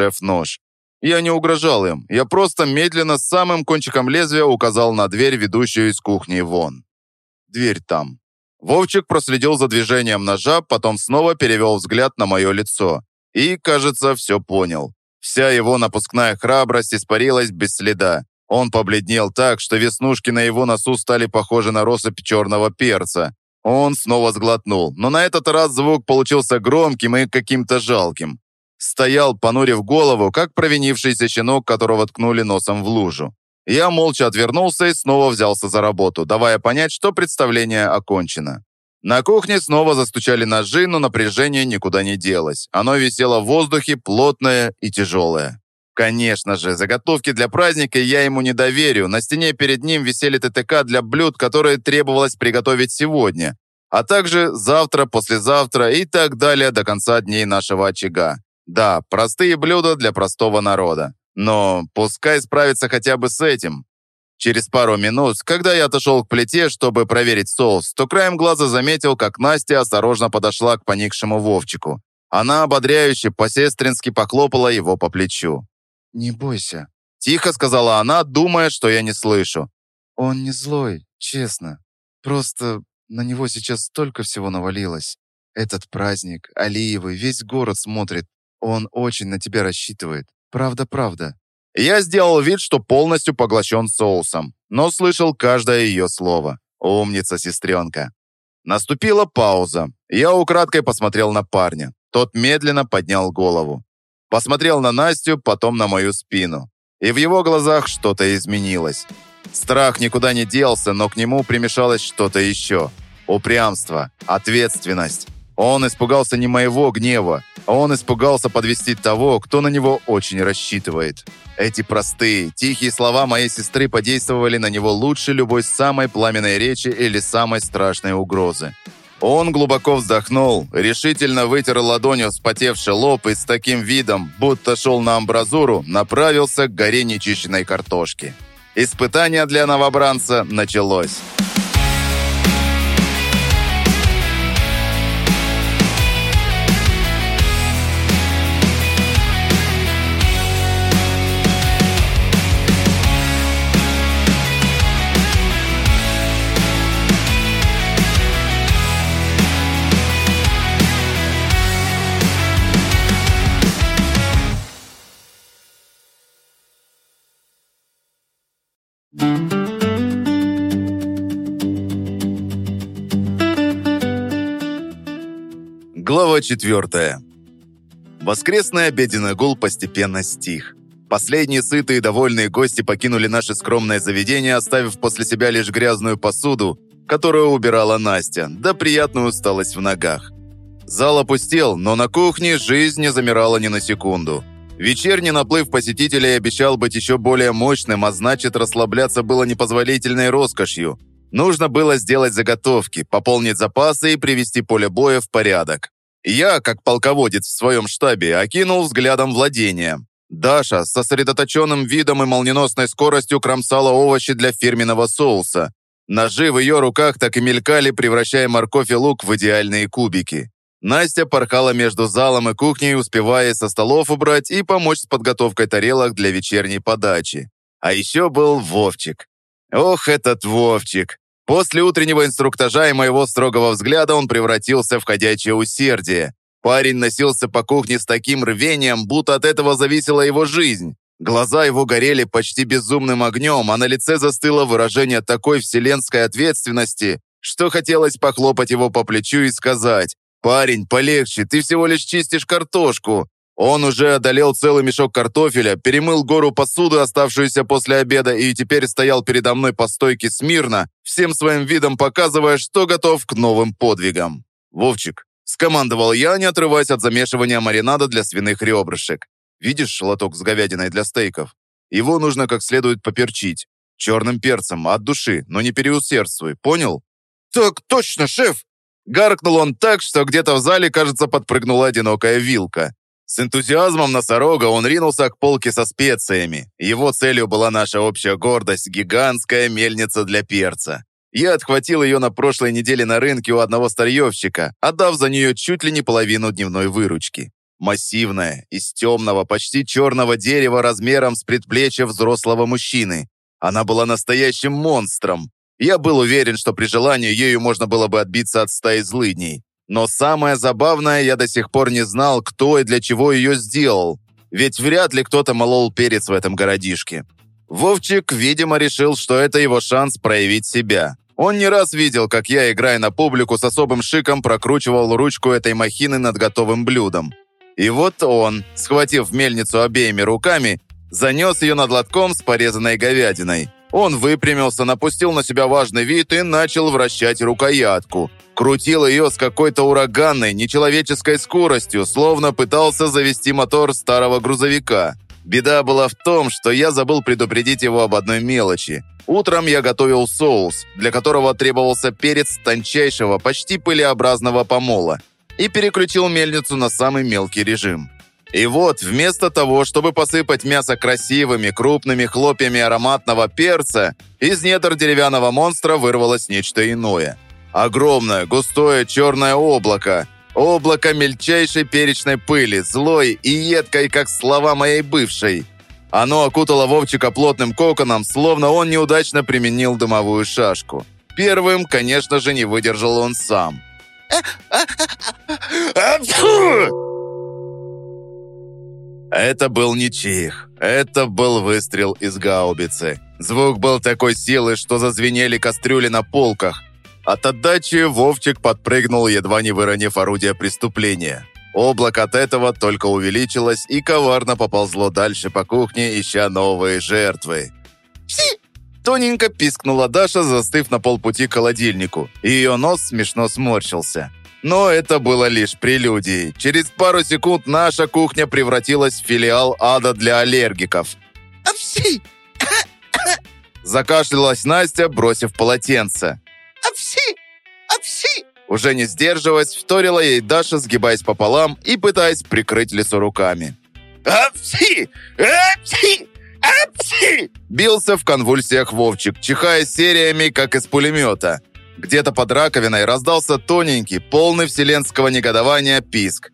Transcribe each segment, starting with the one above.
шеф нож. Я не угрожал им, я просто медленно с самым кончиком лезвия указал на дверь, ведущую из кухни вон. Дверь там. Вовчик проследил за движением ножа, потом снова перевел взгляд на мое лицо. И, кажется, все понял. Вся его напускная храбрость испарилась без следа. Он побледнел так, что веснушки на его носу стали похожи на россыпь черного перца. Он снова сглотнул, но на этот раз звук получился громким и каким-то жалким. Стоял, понурив голову, как провинившийся щенок, которого ткнули носом в лужу. Я молча отвернулся и снова взялся за работу, давая понять, что представление окончено. На кухне снова застучали ножи, но напряжение никуда не делось. Оно висело в воздухе, плотное и тяжелое. Конечно же, заготовки для праздника я ему не доверю. На стене перед ним висели ТТК для блюд, которые требовалось приготовить сегодня, а также завтра, послезавтра и так далее до конца дней нашего очага. Да, простые блюда для простого народа. Но пускай справится хотя бы с этим. Через пару минут, когда я отошел к плите, чтобы проверить соус, то краем глаза заметил, как Настя осторожно подошла к поникшему Вовчику. Она ободряюще по-сестрински похлопала его по плечу. «Не бойся», – тихо сказала она, думая, что я не слышу. «Он не злой, честно. Просто на него сейчас столько всего навалилось. Этот праздник, Алиевы, весь город смотрит. Он очень на тебя рассчитывает. Правда-правда. Я сделал вид, что полностью поглощен соусом, но слышал каждое ее слово. Умница, сестренка. Наступила пауза. Я украдкой посмотрел на парня. Тот медленно поднял голову. Посмотрел на Настю, потом на мою спину. И в его глазах что-то изменилось. Страх никуда не делся, но к нему примешалось что-то еще. Упрямство, ответственность. Он испугался не моего гнева, а он испугался подвести того, кто на него очень рассчитывает. Эти простые, тихие слова моей сестры подействовали на него лучше любой самой пламенной речи или самой страшной угрозы. Он глубоко вздохнул, решительно вытер ладонью вспотевший лоб и с таким видом, будто шел на амбразуру, направился к горе нечищенной картошки. Испытание для новобранца началось. Глава 4. Воскресный обеденный гул постепенно стих. Последние сытые и довольные гости покинули наше скромное заведение, оставив после себя лишь грязную посуду, которую убирала Настя, да приятную усталость в ногах. Зал опустел, но на кухне жизнь не замирала ни на секунду. Вечерний наплыв посетителей обещал быть еще более мощным, а значит, расслабляться было непозволительной роскошью. Нужно было сделать заготовки, пополнить запасы и привести поле боя в порядок. Я, как полководец в своем штабе, окинул взглядом владения. Даша с сосредоточенным видом и молниеносной скоростью кромсала овощи для фирменного соуса. Ножи в ее руках так и мелькали, превращая морковь и лук в идеальные кубики. Настя порхала между залом и кухней, успевая со столов убрать и помочь с подготовкой тарелок для вечерней подачи. А еще был Вовчик. Ох, этот Вовчик! После утреннего инструктажа и моего строгого взгляда он превратился в ходячее усердие. Парень носился по кухне с таким рвением, будто от этого зависела его жизнь. Глаза его горели почти безумным огнем, а на лице застыло выражение такой вселенской ответственности, что хотелось похлопать его по плечу и сказать «Парень, полегче, ты всего лишь чистишь картошку. Он уже одолел целый мешок картофеля, перемыл гору посуды, оставшуюся после обеда, и теперь стоял передо мной по стойке смирно, всем своим видом показывая, что готов к новым подвигам. «Вовчик», — скомандовал я, не отрываясь от замешивания маринада для свиных ребрышек. «Видишь шелоток с говядиной для стейков? Его нужно как следует поперчить. Черным перцем, от души, но не переусердствуй, понял?» «Так точно, шеф!» Гаркнул он так, что где-то в зале, кажется, подпрыгнула одинокая вилка. С энтузиазмом носорога он ринулся к полке со специями. Его целью была наша общая гордость – гигантская мельница для перца. Я отхватил ее на прошлой неделе на рынке у одного старьевщика, отдав за нее чуть ли не половину дневной выручки. Массивная, из темного, почти черного дерева размером с предплечья взрослого мужчины. Она была настоящим монстром. Я был уверен, что при желании ею можно было бы отбиться от стаи злыдней. Но самое забавное, я до сих пор не знал, кто и для чего ее сделал. Ведь вряд ли кто-то молол перец в этом городишке. Вовчик, видимо, решил, что это его шанс проявить себя. Он не раз видел, как я, играя на публику, с особым шиком прокручивал ручку этой махины над готовым блюдом. И вот он, схватив мельницу обеими руками, занес ее над лотком с порезанной говядиной. Он выпрямился, напустил на себя важный вид и начал вращать рукоятку. Крутил ее с какой-то ураганной, нечеловеческой скоростью, словно пытался завести мотор старого грузовика. Беда была в том, что я забыл предупредить его об одной мелочи. Утром я готовил соус, для которого требовался перец тончайшего, почти пылеобразного помола, и переключил мельницу на самый мелкий режим. И вот, вместо того, чтобы посыпать мясо красивыми, крупными хлопьями ароматного перца, из недр деревянного монстра вырвалось нечто иное. Огромное, густое черное облако. Облако мельчайшей перечной пыли, злой и едкой, как слова моей бывшей. Оно окутало Вовчика плотным коконом, словно он неудачно применил дымовую шашку. Первым, конечно же, не выдержал он сам. Это был не чих. Это был выстрел из гаубицы. Звук был такой силы, что зазвенели кастрюли на полках. От отдачи Вовчик подпрыгнул, едва не выронив орудие преступления. Облако от этого только увеличилось и коварно поползло дальше по кухне, ища новые жертвы. «Пси!» Тоненько пискнула Даша, застыв на полпути к холодильнику. Ее нос смешно сморщился. Но это было лишь прелюдией. Через пару секунд наша кухня превратилась в филиал ада для аллергиков. «Апси!» Закашлялась Настя, бросив полотенце. «Апси! Апси!» Уже не сдерживаясь, вторила ей Даша, сгибаясь пополам и пытаясь прикрыть лицо руками. «Апси! Апси! Апси!» Бился в конвульсиях Вовчик, чихая сериями, как из пулемета. Где-то под раковиной раздался тоненький, полный вселенского негодования писк.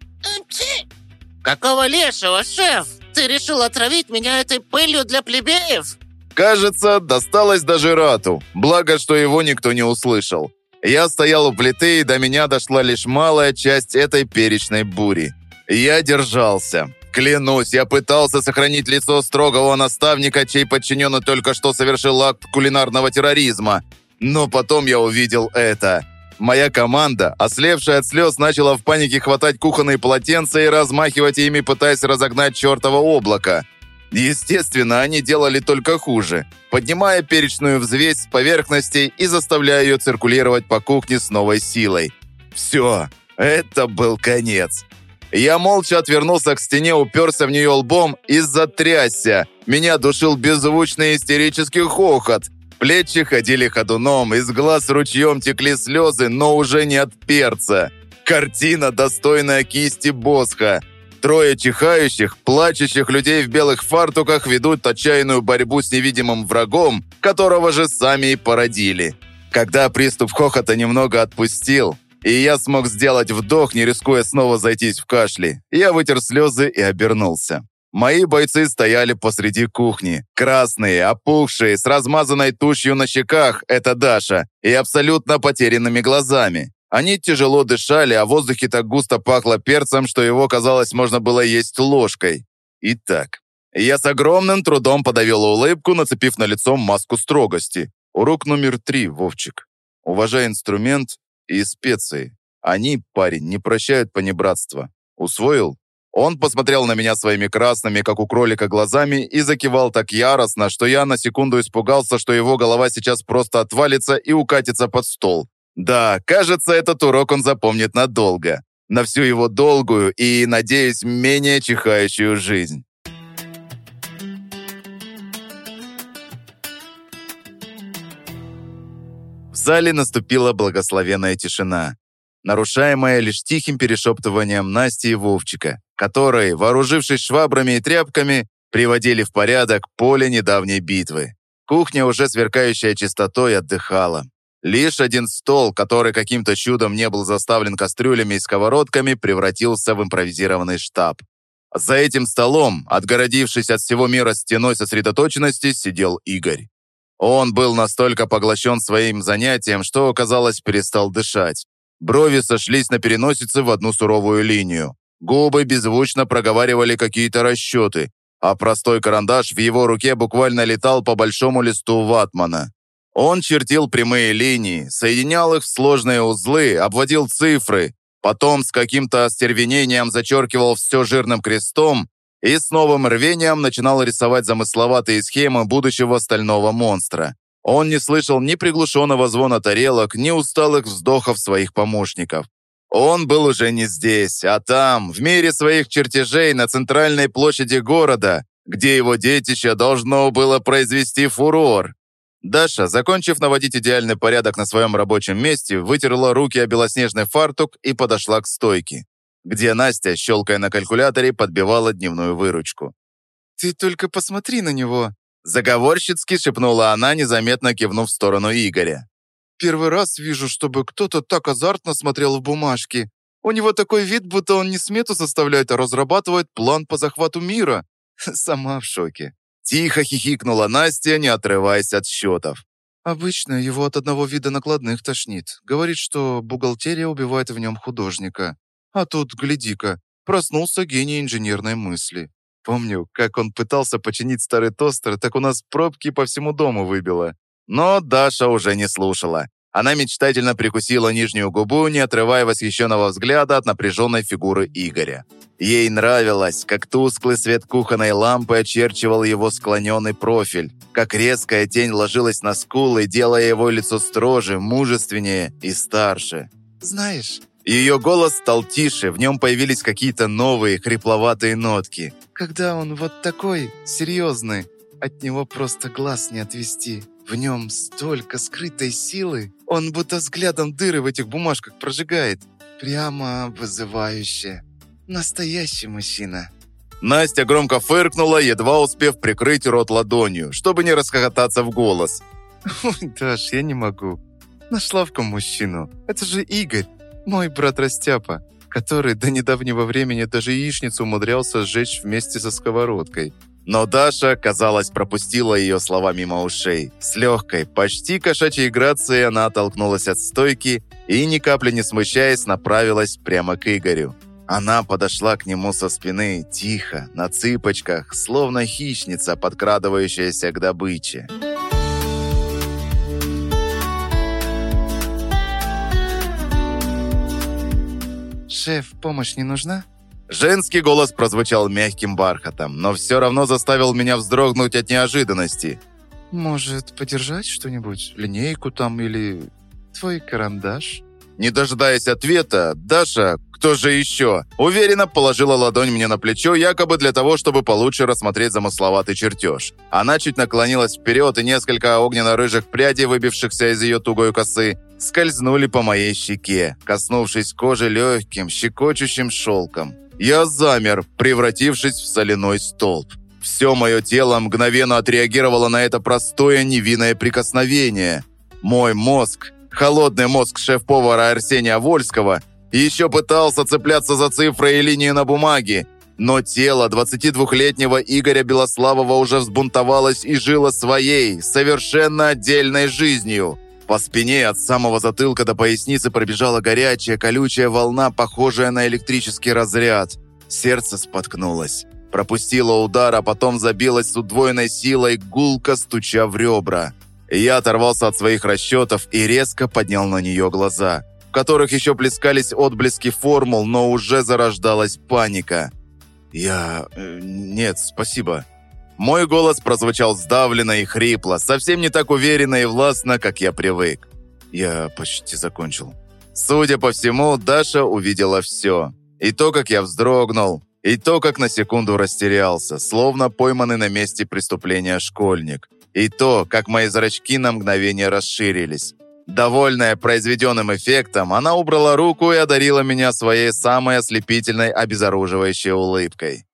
«Какого лешего, шеф? Ты решил отравить меня этой пылью для плебеев?» Кажется, досталось даже Рату, благо, что его никто не услышал. Я стоял у плиты, и до меня дошла лишь малая часть этой перечной бури. Я держался. Клянусь, я пытался сохранить лицо строгого наставника, чей подчиненный только что совершил акт кулинарного терроризма. Но потом я увидел это. Моя команда, ослепшая от слез, начала в панике хватать кухонные полотенца и размахивать ими, пытаясь разогнать чертово облако. Естественно, они делали только хуже, поднимая перечную взвесь с поверхностей и заставляя ее циркулировать по кухне с новой силой. Все, это был конец. Я молча отвернулся к стене, уперся в нее лбом и затрясся. Меня душил беззвучный истерический хохот. Плечи ходили ходуном, из глаз ручьем текли слезы, но уже не от перца. Картина, достойная кисти Босха. Трое чихающих, плачущих людей в белых фартуках ведут отчаянную борьбу с невидимым врагом, которого же сами и породили. Когда приступ хохота немного отпустил, и я смог сделать вдох, не рискуя снова зайтись в кашле, я вытер слезы и обернулся. Мои бойцы стояли посреди кухни. Красные, опухшие, с размазанной тушью на щеках – это Даша, и абсолютно потерянными глазами. Они тяжело дышали, а в воздухе так густо пахло перцем, что его, казалось, можно было есть ложкой. Итак, я с огромным трудом подавил улыбку, нацепив на лицо маску строгости. Урок номер три, Вовчик. Уважай инструмент и специи. Они, парень, не прощают понебратства. Усвоил? Он посмотрел на меня своими красными, как у кролика, глазами и закивал так яростно, что я на секунду испугался, что его голова сейчас просто отвалится и укатится под стол. Да, кажется, этот урок он запомнит надолго. На всю его долгую и, надеюсь, менее чихающую жизнь. В зале наступила благословенная тишина нарушаемая лишь тихим перешептыванием Насти и Вовчика, которые, вооружившись швабрами и тряпками, приводили в порядок поле недавней битвы. Кухня, уже сверкающая чистотой, отдыхала. Лишь один стол, который каким-то чудом не был заставлен кастрюлями и сковородками, превратился в импровизированный штаб. За этим столом, отгородившись от всего мира стеной сосредоточенности, сидел Игорь. Он был настолько поглощен своим занятием, что, казалось, перестал дышать. Брови сошлись на переносице в одну суровую линию. Губы беззвучно проговаривали какие-то расчеты, а простой карандаш в его руке буквально летал по большому листу ватмана. Он чертил прямые линии, соединял их в сложные узлы, обводил цифры, потом с каким-то остервенением зачеркивал все жирным крестом и с новым рвением начинал рисовать замысловатые схемы будущего стального монстра. Он не слышал ни приглушенного звона тарелок, ни усталых вздохов своих помощников. Он был уже не здесь, а там, в мире своих чертежей на центральной площади города, где его детище должно было произвести фурор. Даша, закончив наводить идеальный порядок на своем рабочем месте, вытерла руки о белоснежный фартук и подошла к стойке, где Настя, щелкая на калькуляторе, подбивала дневную выручку. «Ты только посмотри на него!» Заговорщицки шепнула она, незаметно кивнув в сторону Игоря. Первый раз вижу, чтобы кто-то так азартно смотрел в бумажки. У него такой вид, будто он не смету составляет, а разрабатывает план по захвату мира. Сама в шоке. Тихо хихикнула Настя, не отрываясь от счетов. Обычно его от одного вида накладных тошнит. Говорит, что бухгалтерия убивает в нем художника. А тут, гляди-ка, проснулся гений инженерной мысли. Помню, как он пытался починить старый тостер, так у нас пробки по всему дому выбило. Но Даша уже не слушала. Она мечтательно прикусила нижнюю губу, не отрывая восхищенного взгляда от напряженной фигуры Игоря. Ей нравилось, как тусклый свет кухонной лампы очерчивал его склоненный профиль, как резкая тень ложилась на скулы, делая его лицо строже, мужественнее и старше. «Знаешь...» Ее голос стал тише, в нем появились какие-то новые хрипловатые нотки. «Когда он вот такой, серьезный, от него просто глаз не отвести». В нем столько скрытой силы. Он будто взглядом дыры в этих бумажках прожигает. Прямо вызывающе. Настоящий мужчина. Настя громко фыркнула, едва успев прикрыть рот ладонью, чтобы не расхохотаться в голос. «Ой, Даш, я не могу. Нашла в ком мужчину. Это же Игорь, мой брат Растяпа, который до недавнего времени даже яичницу умудрялся сжечь вместе со сковородкой. Но Даша, казалось, пропустила ее слова мимо ушей. С легкой, почти кошачьей грацией она оттолкнулась от стойки и, ни капли не смущаясь, направилась прямо к Игорю. Она подошла к нему со спины, тихо, на цыпочках, словно хищница, подкрадывающаяся к добыче. «Шеф, помощь не нужна?» Женский голос прозвучал мягким бархатом, но все равно заставил меня вздрогнуть от неожиданности. «Может, подержать что-нибудь? Линейку там или твой карандаш?» Не дожидаясь ответа, Даша, кто же еще, уверенно положила ладонь мне на плечо, якобы для того, чтобы получше рассмотреть замысловатый чертеж. Она чуть наклонилась вперед, и несколько огненно-рыжих прядей, выбившихся из ее тугой косы, скользнули по моей щеке, коснувшись кожи легким, щекочущим шелком. Я замер, превратившись в соляной столб. Все мое тело мгновенно отреагировало на это простое невинное прикосновение. Мой мозг, холодный мозг шеф-повара Арсения Вольского, еще пытался цепляться за цифры и линии на бумаге, но тело 22-летнего Игоря Белославова уже взбунтовалось и жило своей, совершенно отдельной жизнью. По спине от самого затылка до поясницы пробежала горячая, колючая волна, похожая на электрический разряд. Сердце споткнулось. Пропустило удар, а потом забилось с удвоенной силой, гулко стуча в ребра. Я оторвался от своих расчетов и резко поднял на нее глаза, в которых еще плескались отблески формул, но уже зарождалась паника. «Я... Э, нет, спасибо», мой голос прозвучал сдавленно и хрипло, совсем не так уверенно и властно, как я привык. Я почти закончил. Судя по всему, Даша увидела все. И то, как я вздрогнул, и то, как на секунду растерялся, словно пойманный на месте преступления школьник. И то, как мои зрачки на мгновение расширились. Довольная произведенным эффектом, она убрала руку и одарила меня своей самой ослепительной обезоруживающей улыбкой.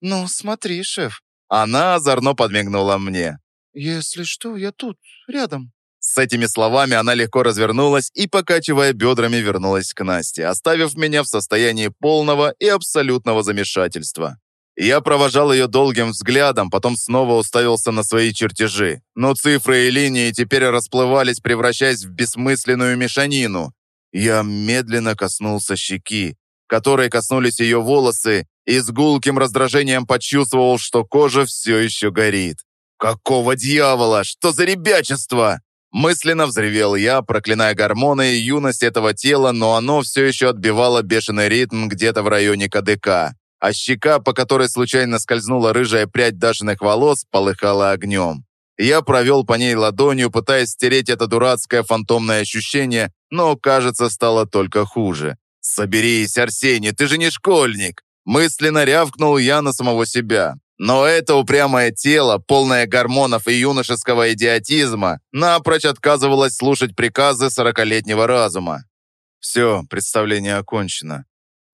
«Ну, смотри, шеф, она озорно подмигнула мне. «Если что, я тут, рядом». С этими словами она легко развернулась и, покачивая бедрами, вернулась к Насте, оставив меня в состоянии полного и абсолютного замешательства. Я провожал ее долгим взглядом, потом снова уставился на свои чертежи. Но цифры и линии теперь расплывались, превращаясь в бессмысленную мешанину. Я медленно коснулся щеки, которой коснулись ее волосы, и с гулким раздражением почувствовал, что кожа все еще горит. «Какого дьявола? Что за ребячество?» Мысленно взревел я, проклиная гормоны и юность этого тела, но оно все еще отбивало бешеный ритм где-то в районе КДК. А щека, по которой случайно скользнула рыжая прядь Дашиных волос, полыхала огнем. Я провел по ней ладонью, пытаясь стереть это дурацкое фантомное ощущение, но, кажется, стало только хуже. «Соберись, Арсений, ты же не школьник!» Мысленно рявкнул я на самого себя. Но это упрямое тело, полное гормонов и юношеского идиотизма, напрочь отказывалось слушать приказы сорокалетнего разума. Все, представление окончено.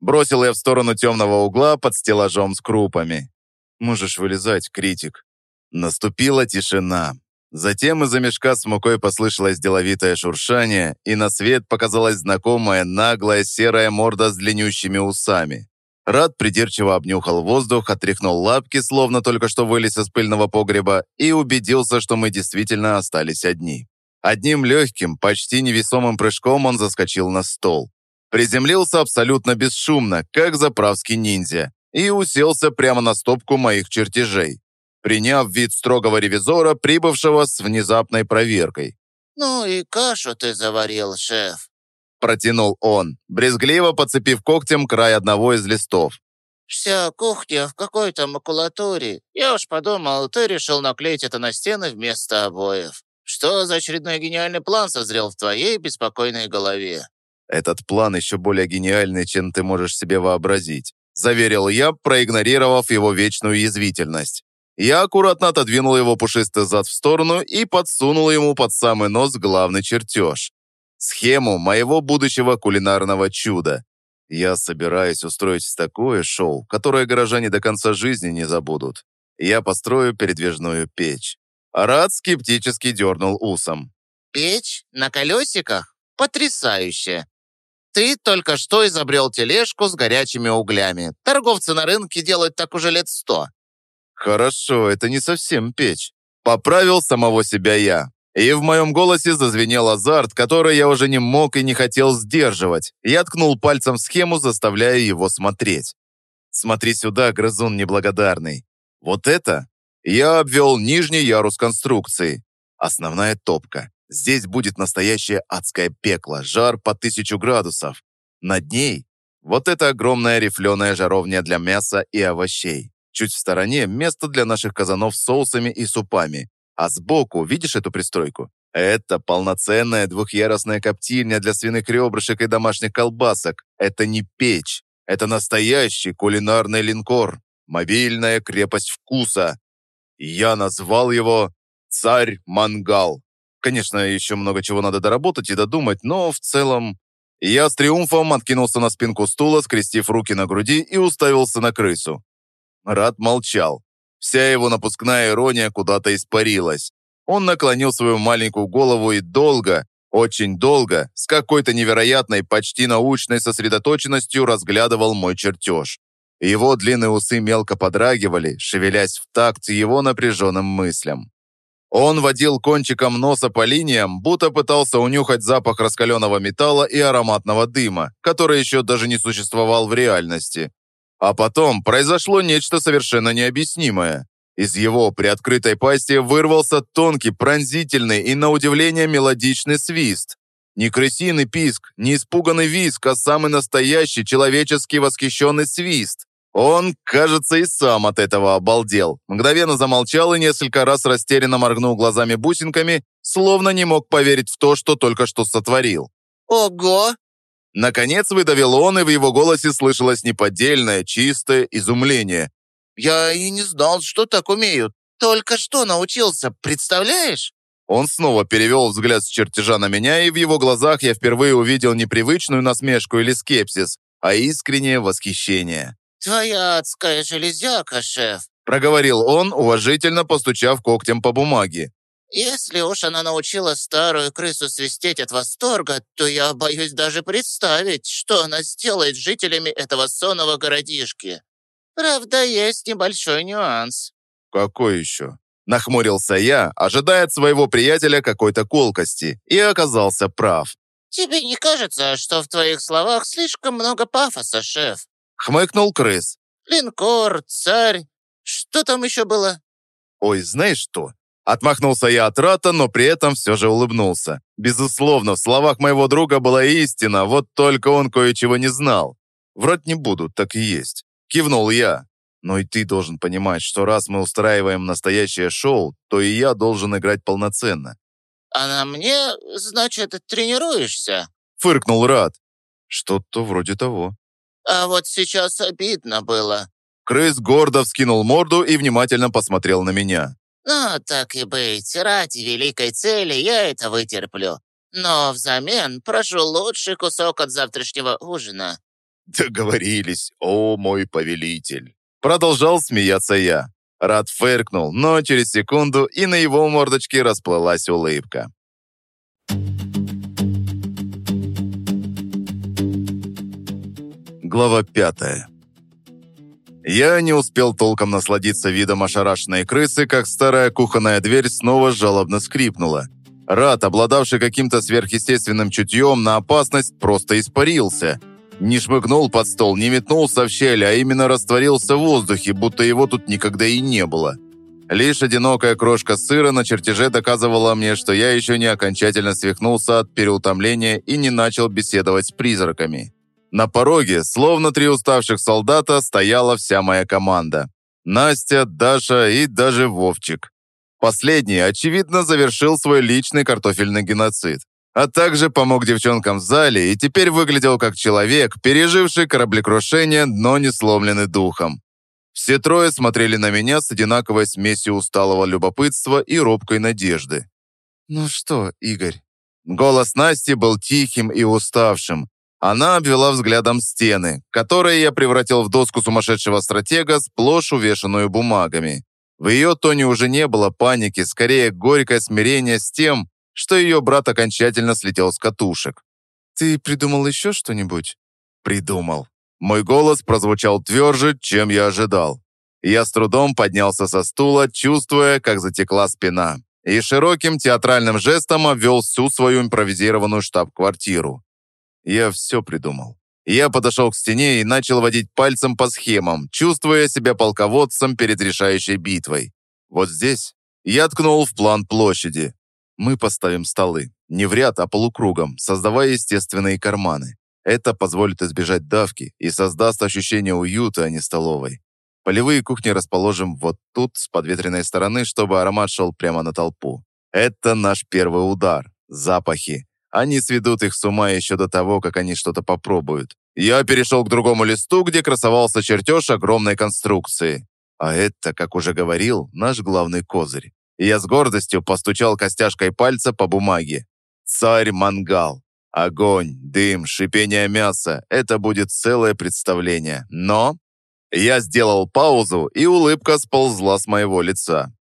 Бросил я в сторону темного угла под стеллажом с крупами. Можешь вылезать, критик. Наступила тишина. Затем из-за мешка с мукой послышалось деловитое шуршание, и на свет показалась знакомая наглая серая морда с длиннющими усами. Рад придирчиво обнюхал воздух, отряхнул лапки, словно только что вылез из пыльного погреба, и убедился, что мы действительно остались одни. Одним легким, почти невесомым прыжком он заскочил на стол. Приземлился абсолютно бесшумно, как заправский ниндзя, и уселся прямо на стопку моих чертежей, приняв вид строгого ревизора, прибывшего с внезапной проверкой. «Ну и кашу ты заварил, шеф», протянул он, брезгливо подцепив когтем край одного из листов. «Вся кухня в какой-то макулатуре. Я уж подумал, ты решил наклеить это на стены вместо обоев. Что за очередной гениальный план созрел в твоей беспокойной голове?» «Этот план еще более гениальный, чем ты можешь себе вообразить», заверил я, проигнорировав его вечную язвительность. Я аккуратно отодвинул его пушистый зад в сторону и подсунул ему под самый нос главный чертеж схему моего будущего кулинарного чуда. Я собираюсь устроить такое шоу, которое горожане до конца жизни не забудут. Я построю передвижную печь. Арат скептически дернул усом. «Печь? На колесиках? Потрясающе! Ты только что изобрел тележку с горячими углями. Торговцы на рынке делают так уже лет сто». «Хорошо, это не совсем печь. Поправил самого себя я. И в моем голосе зазвенел азарт, который я уже не мог и не хотел сдерживать. Я ткнул пальцем в схему, заставляя его смотреть. «Смотри сюда, грызун неблагодарный. Вот это?» Я обвел нижний ярус конструкции. Основная топка. Здесь будет настоящее адское пекло, жар по тысячу градусов. Над ней вот эта огромная рифленая жаровня для мяса и овощей. Чуть в стороне место для наших казанов с соусами и супами. А сбоку, видишь эту пристройку? Это полноценная двухъярусная коптильня для свиных ребрышек и домашних колбасок. Это не печь. Это настоящий кулинарный линкор. Мобильная крепость вкуса. Я назвал его «Царь-мангал». Конечно, еще много чего надо доработать и додумать, но в целом... Я с триумфом откинулся на спинку стула, скрестив руки на груди и уставился на крысу. Рад молчал. Вся его напускная ирония куда-то испарилась. Он наклонил свою маленькую голову и долго, очень долго, с какой-то невероятной, почти научной сосредоточенностью разглядывал мой чертеж. Его длинные усы мелко подрагивали, шевелясь в такт его напряженным мыслям. Он водил кончиком носа по линиям, будто пытался унюхать запах раскаленного металла и ароматного дыма, который еще даже не существовал в реальности. А потом произошло нечто совершенно необъяснимое. Из его приоткрытой пасти вырвался тонкий, пронзительный и, на удивление, мелодичный свист. Не крысиный писк, не испуганный виск, а самый настоящий человеческий восхищенный свист. Он, кажется, и сам от этого обалдел. Мгновенно замолчал и несколько раз растерянно моргнул глазами-бусинками, словно не мог поверить в то, что только что сотворил. «Ого!» Наконец выдавил он, и в его голосе слышалось неподдельное, чистое изумление. «Я и не знал, что так умеют. Только что научился, представляешь?» Он снова перевел взгляд с чертежа на меня, и в его глазах я впервые увидел непривычную насмешку или скепсис, а искреннее восхищение. «Твоя адская железяка, шеф», проговорил он, уважительно постучав когтем по бумаге. Если уж она научила старую крысу свистеть от восторга, то я боюсь даже представить, что она сделает с жителями этого сонного городишки. Правда, есть небольшой нюанс. «Какой еще?» Нахмурился я, ожидая от своего приятеля какой-то колкости, и оказался прав. Тебе не кажется, что в твоих словах слишком много пафоса, шеф? Хмыкнул крыс. Линкор, царь. Что там еще было? Ой, знаешь что? Отмахнулся я от Рата, но при этом все же улыбнулся. Безусловно, в словах моего друга была истина, вот только он кое-чего не знал. Врать не буду, так и есть. Кивнул я. Но и ты должен понимать, что раз мы устраиваем настоящее шоу, то и я должен играть полноценно. «А на мне, значит, тренируешься?» Фыркнул Рад. Что-то вроде того. «А вот сейчас обидно было». Крыс гордо вскинул морду и внимательно посмотрел на меня. «Ну, так и быть, ради великой цели я это вытерплю. Но взамен прошу лучший кусок от завтрашнего ужина». «Договорились, о мой повелитель!» Продолжал смеяться я. Рад фыркнул, но через секунду и на его мордочке расплылась улыбка. Глава пятая. Я не успел толком насладиться видом ошарашенной крысы, как старая кухонная дверь снова жалобно скрипнула. Рад, обладавший каким-то сверхъестественным чутьем на опасность, просто испарился. Не шмыгнул под стол, не метнулся в щель, а именно растворился в воздухе, будто его тут никогда и не было. Лишь одинокая крошка сыра на чертеже доказывала мне, что я еще не окончательно свихнулся от переутомления и не начал беседовать с призраками. На пороге, словно три уставших солдата, стояла вся моя команда. Настя, Даша и даже Вовчик. Последний, очевидно, завершил свой личный картофельный геноцид. А также помог девчонкам в зале и теперь выглядел как человек, переживший кораблекрушение, но не сломленный духом. Все трое смотрели на меня с одинаковой смесью усталого любопытства и робкой надежды. «Ну что, Игорь?» Голос Насти был тихим и уставшим, она обвела взглядом стены, которые я превратил в доску сумасшедшего стратега, сплошь увешанную бумагами. В ее тоне уже не было паники, скорее горькое смирение с тем, что ее брат окончательно слетел с катушек. «Ты придумал еще что-нибудь?» «Придумал». Мой голос прозвучал тверже, чем я ожидал. Я с трудом поднялся со стула, чувствуя, как затекла спина, и широким театральным жестом обвел всю свою импровизированную штаб-квартиру. Я все придумал. Я подошел к стене и начал водить пальцем по схемам, чувствуя себя полководцем перед решающей битвой. Вот здесь я ткнул в план площади. Мы поставим столы, не в ряд, а полукругом, создавая естественные карманы. Это позволит избежать давки и создаст ощущение уюта, а не столовой. Полевые кухни расположим вот тут, с подветренной стороны, чтобы аромат шел прямо на толпу. Это наш первый удар. Запахи. Они сведут их с ума еще до того, как они что-то попробуют. Я перешел к другому листу, где красовался чертеж огромной конструкции. А это, как уже говорил, наш главный козырь. Я с гордостью постучал костяшкой пальца по бумаге. Царь-мангал. Огонь, дым, шипение мяса – это будет целое представление. Но я сделал паузу, и улыбка сползла с моего лица.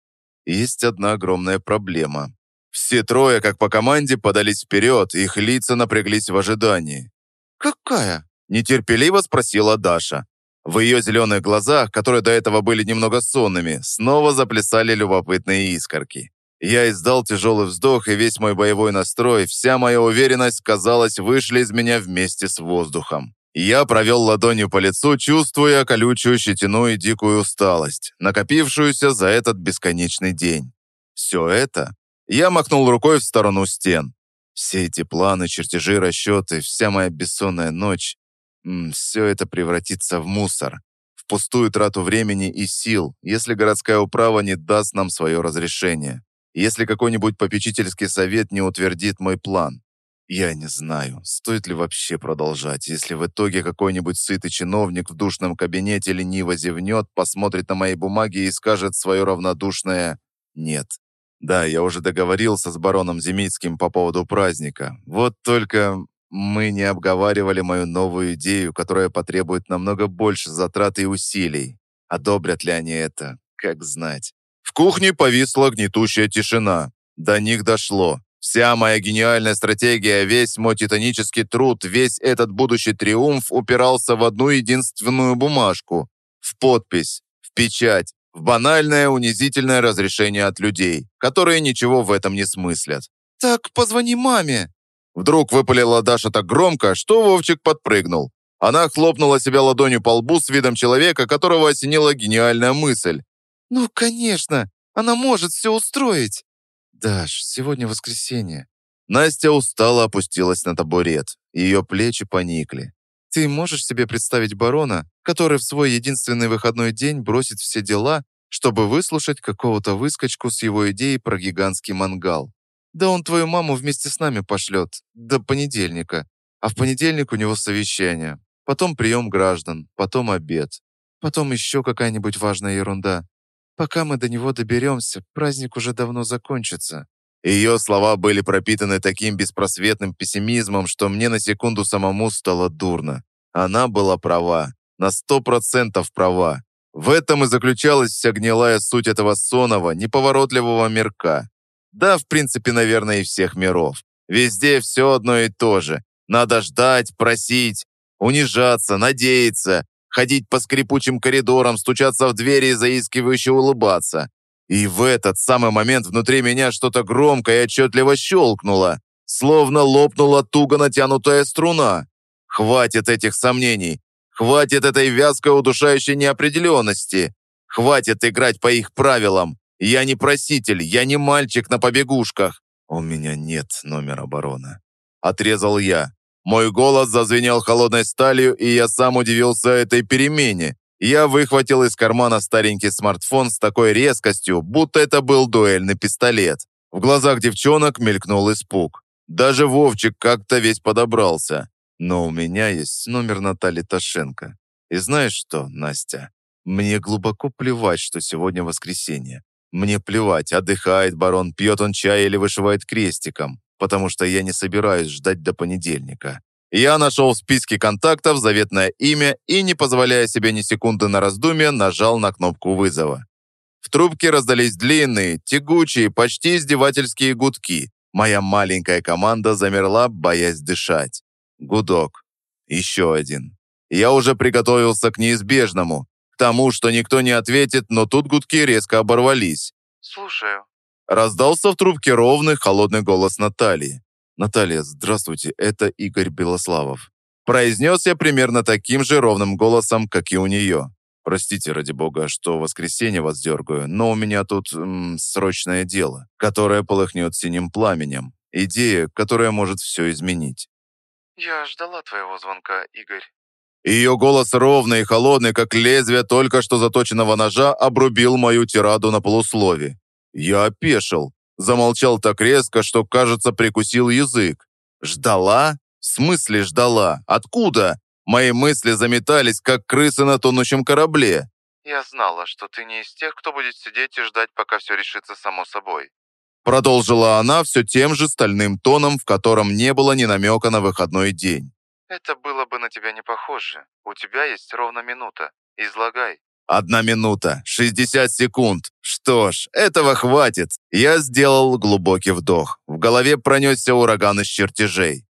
Есть одна огромная проблема. Все трое, как по команде, подались вперед, их лица напряглись в ожидании. «Какая?» – нетерпеливо спросила Даша. В ее зеленых глазах, которые до этого были немного сонными, снова заплясали любопытные искорки. Я издал тяжелый вздох, и весь мой боевой настрой, вся моя уверенность, казалось, вышли из меня вместе с воздухом. Я провел ладонью по лицу, чувствуя колючую щетину и дикую усталость, накопившуюся за этот бесконечный день. Все это я махнул рукой в сторону стен. Все эти планы, чертежи, расчеты, вся моя бессонная ночь – все это превратится в мусор, в пустую трату времени и сил, если городская управа не даст нам свое разрешение, если какой-нибудь попечительский совет не утвердит мой план. Я не знаю, стоит ли вообще продолжать, если в итоге какой-нибудь сытый чиновник в душном кабинете лениво зевнет, посмотрит на мои бумаги и скажет свое равнодушное «нет». Да, я уже договорился с бароном Земицким по поводу праздника. Вот только мы не обговаривали мою новую идею, которая потребует намного больше затрат и усилий. Одобрят ли они это? Как знать. В кухне повисла гнетущая тишина. До них дошло. Вся моя гениальная стратегия, весь мой титанический труд, весь этот будущий триумф упирался в одну единственную бумажку. В подпись, в печать, в банальное унизительное разрешение от людей, которые ничего в этом не смыслят. «Так позвони маме!» Вдруг выпалила Даша так громко, что Вовчик подпрыгнул. Она хлопнула себя ладонью по лбу с видом человека, которого осенила гениальная мысль. «Ну, конечно, она может все устроить!» «Даш, сегодня воскресенье». Настя устало опустилась на табурет. Ее плечи поникли. «Ты можешь себе представить барона, который в свой единственный выходной день бросит все дела, чтобы выслушать какого-то выскочку с его идеей про гигантский мангал? Да он твою маму вместе с нами пошлет. До понедельника. А в понедельник у него совещание. Потом прием граждан. Потом обед. Потом еще какая-нибудь важная ерунда. Пока мы до него доберемся, праздник уже давно закончится». Ее слова были пропитаны таким беспросветным пессимизмом, что мне на секунду самому стало дурно. Она была права. На сто процентов права. В этом и заключалась вся гнилая суть этого сонного, неповоротливого мирка. Да, в принципе, наверное, и всех миров. Везде все одно и то же. Надо ждать, просить, унижаться, надеяться, ходить по скрипучим коридорам, стучаться в двери и заискивающе улыбаться. И в этот самый момент внутри меня что-то громко и отчетливо щелкнуло, словно лопнула туго натянутая струна. Хватит этих сомнений, хватит этой вязкой удушающей неопределенности, хватит играть по их правилам. Я не проситель, я не мальчик на побегушках. У меня нет номера барона. Отрезал я. Мой голос зазвенел холодной сталью, и я сам удивился этой перемене. Я выхватил из кармана старенький смартфон с такой резкостью, будто это был дуэльный пистолет. В глазах девчонок мелькнул испуг. Даже Вовчик как-то весь подобрался. Но у меня есть номер Натальи Ташенко. И знаешь что, Настя? Мне глубоко плевать, что сегодня воскресенье. Мне плевать, отдыхает барон, пьет он чай или вышивает крестиком потому что я не собираюсь ждать до понедельника. Я нашел в списке контактов заветное имя и, не позволяя себе ни секунды на раздумье, нажал на кнопку вызова. В трубке раздались длинные, тягучие, почти издевательские гудки. Моя маленькая команда замерла, боясь дышать. Гудок. Еще один. Я уже приготовился к неизбежному, к тому, что никто не ответит, но тут гудки резко оборвались. «Слушаю», Раздался в трубке ровный, холодный голос Натальи. «Наталья, здравствуйте, это Игорь Белославов». Произнес я примерно таким же ровным голосом, как и у нее. «Простите, ради бога, что в воскресенье вас дергаю, но у меня тут м, срочное дело, которое полыхнет синим пламенем. Идея, которая может все изменить». «Я ждала твоего звонка, Игорь». Ее голос ровный и холодный, как лезвие только что заточенного ножа, обрубил мою тираду на полуслове. Я опешил. Замолчал так резко, что, кажется, прикусил язык. Ждала? В смысле ждала? Откуда? Мои мысли заметались, как крысы на тонущем корабле. «Я знала, что ты не из тех, кто будет сидеть и ждать, пока все решится само собой». Продолжила она все тем же стальным тоном, в котором не было ни намека на выходной день. «Это было бы на тебя не похоже. У тебя есть ровно минута. Излагай». Одна минута, 60 секунд. Что ж, этого хватит. Я сделал глубокий вдох. В голове пронесся ураган из чертежей.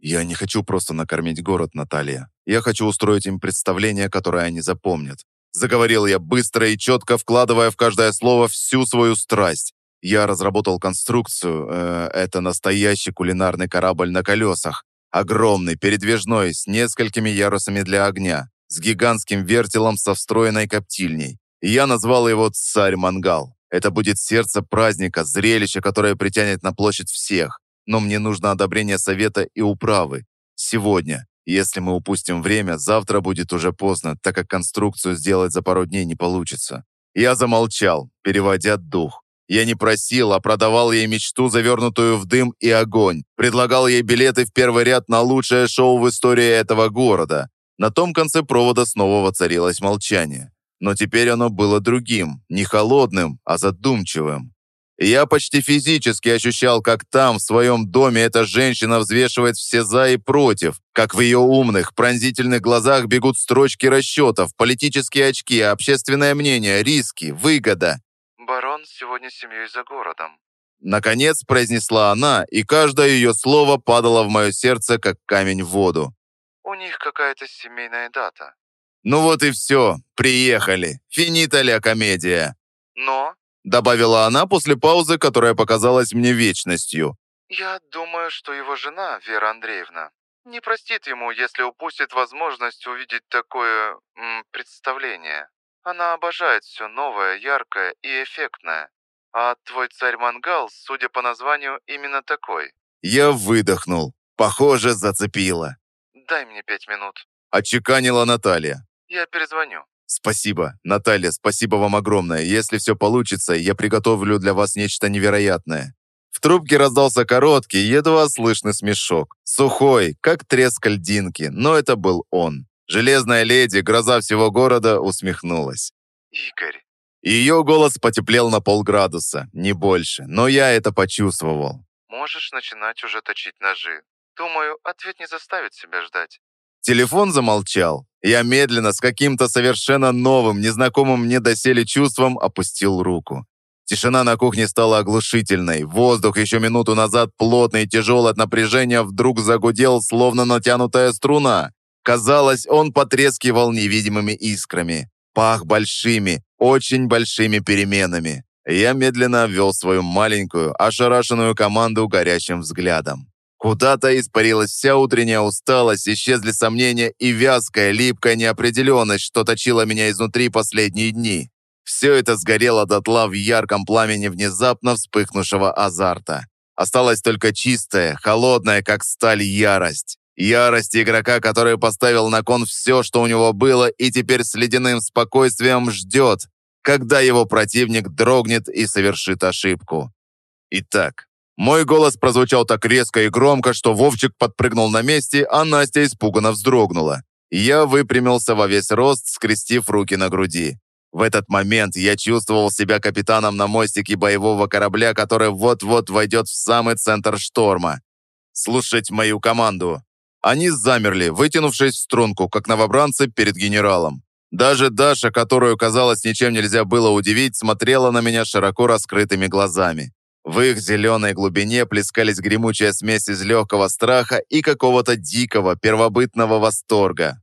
Я не хочу просто накормить город, Наталья. Я хочу устроить им представление, которое они запомнят. Заговорил я быстро и четко, вкладывая в каждое слово всю свою страсть. Я разработал конструкцию. Э, это настоящий кулинарный корабль на колесах. Огромный, передвижной, с несколькими ярусами для огня с гигантским вертелом со встроенной коптильней. И я назвал его «Царь-мангал». Это будет сердце праздника, зрелище, которое притянет на площадь всех. Но мне нужно одобрение совета и управы. Сегодня. Если мы упустим время, завтра будет уже поздно, так как конструкцию сделать за пару дней не получится. Я замолчал, переводя дух. Я не просил, а продавал ей мечту, завернутую в дым и огонь. Предлагал ей билеты в первый ряд на лучшее шоу в истории этого города. На том конце провода снова воцарилось молчание. Но теперь оно было другим, не холодным, а задумчивым. я почти физически ощущал, как там, в своем доме, эта женщина взвешивает все «за» и «против», как в ее умных, пронзительных глазах бегут строчки расчетов, политические очки, общественное мнение, риски, выгода. «Барон сегодня с семьей за городом», Наконец произнесла она, и каждое ее слово падало в мое сердце, как камень в воду. У них какая-то семейная дата. Ну вот и все, приехали. Финита ля комедия. Но Добавила она после паузы, которая показалась мне вечностью. я думаю, что его жена, Вера Андреевна, не простит ему, если упустит возможность увидеть такое м, представление. Она обожает все новое, яркое и эффектное. А твой царь Мангал, судя по названию, именно такой. Я выдохнул. Похоже, зацепило. Дай мне пять минут. Отчеканила Наталья. Я перезвоню. Спасибо, Наталья, спасибо вам огромное. Если все получится, я приготовлю для вас нечто невероятное. В трубке раздался короткий, едва слышный смешок. Сухой, как треск льдинки, но это был он. Железная леди, гроза всего города, усмехнулась. Игорь. Ее голос потеплел на полградуса, не больше, но я это почувствовал. Можешь начинать уже точить ножи. Думаю, ответ не заставит себя ждать. Телефон замолчал. Я медленно, с каким-то совершенно новым, незнакомым мне доселе чувством, опустил руку. Тишина на кухне стала оглушительной. Воздух еще минуту назад, плотный и тяжелый от напряжения, вдруг загудел, словно натянутая струна. Казалось, он потрескивал невидимыми искрами. Пах большими, очень большими переменами. Я медленно обвел свою маленькую, ошарашенную команду горящим взглядом. Куда-то испарилась вся утренняя усталость, исчезли сомнения и вязкая, липкая неопределенность, что точила меня изнутри последние дни. Все это сгорело дотла в ярком пламени внезапно вспыхнувшего азарта. Осталась только чистая, холодная, как сталь, ярость. Ярость игрока, который поставил на кон все, что у него было, и теперь с ледяным спокойствием ждет, когда его противник дрогнет и совершит ошибку. Итак, мой голос прозвучал так резко и громко, что Вовчик подпрыгнул на месте, а Настя испуганно вздрогнула. Я выпрямился во весь рост, скрестив руки на груди. В этот момент я чувствовал себя капитаном на мостике боевого корабля, который вот-вот войдет в самый центр шторма. Слушать мою команду. Они замерли, вытянувшись в струнку, как новобранцы перед генералом. Даже Даша, которую, казалось, ничем нельзя было удивить, смотрела на меня широко раскрытыми глазами. В их зеленой глубине плескались гремучая смесь из легкого страха и какого-то дикого, первобытного восторга.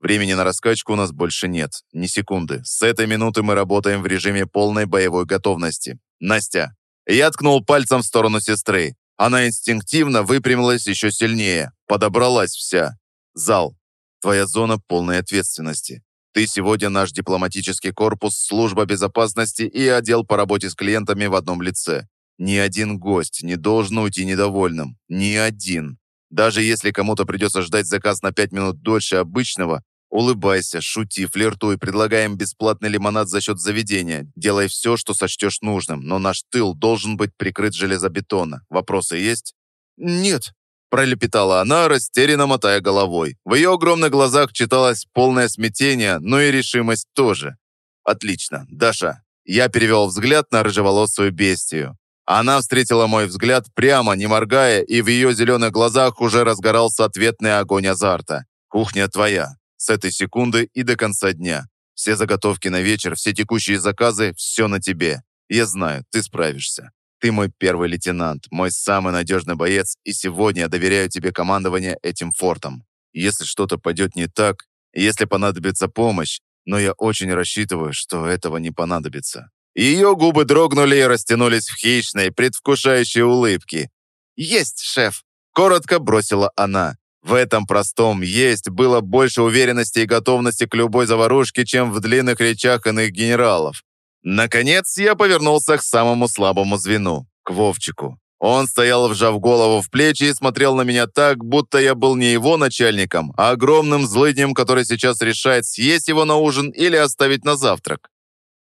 Времени на раскачку у нас больше нет. Ни секунды. С этой минуты мы работаем в режиме полной боевой готовности. Настя. Я ткнул пальцем в сторону сестры. Она инстинктивно выпрямилась еще сильнее. Подобралась вся. Зал. Твоя зона полной ответственности. Ты сегодня наш дипломатический корпус, служба безопасности и отдел по работе с клиентами в одном лице. Ни один гость не должен уйти недовольным. Ни один. Даже если кому-то придется ждать заказ на 5 минут дольше обычного, улыбайся, шути, флиртуй, предлагаем бесплатный лимонад за счет заведения. Делай все, что сочтешь нужным, но наш тыл должен быть прикрыт железобетона. Вопросы есть? Нет. Пролепетала она, растерянно мотая головой. В ее огромных глазах читалось полное смятение, но и решимость тоже. Отлично. Даша. Я перевел взгляд на рыжеволосую бестию. Она встретила мой взгляд прямо, не моргая, и в ее зеленых глазах уже разгорался ответный огонь азарта. «Кухня твоя. С этой секунды и до конца дня. Все заготовки на вечер, все текущие заказы – все на тебе. Я знаю, ты справишься. Ты мой первый лейтенант, мой самый надежный боец, и сегодня я доверяю тебе командование этим фортом. Если что-то пойдет не так, если понадобится помощь, но я очень рассчитываю, что этого не понадобится. Ее губы дрогнули и растянулись в хищной, предвкушающей улыбке. «Есть, шеф!» – коротко бросила она. В этом простом «есть» было больше уверенности и готовности к любой заварушке, чем в длинных речах иных генералов. Наконец, я повернулся к самому слабому звену, к Вовчику. Он стоял, вжав голову в плечи и смотрел на меня так, будто я был не его начальником, а огромным злыднем, который сейчас решает, съесть его на ужин или оставить на завтрак.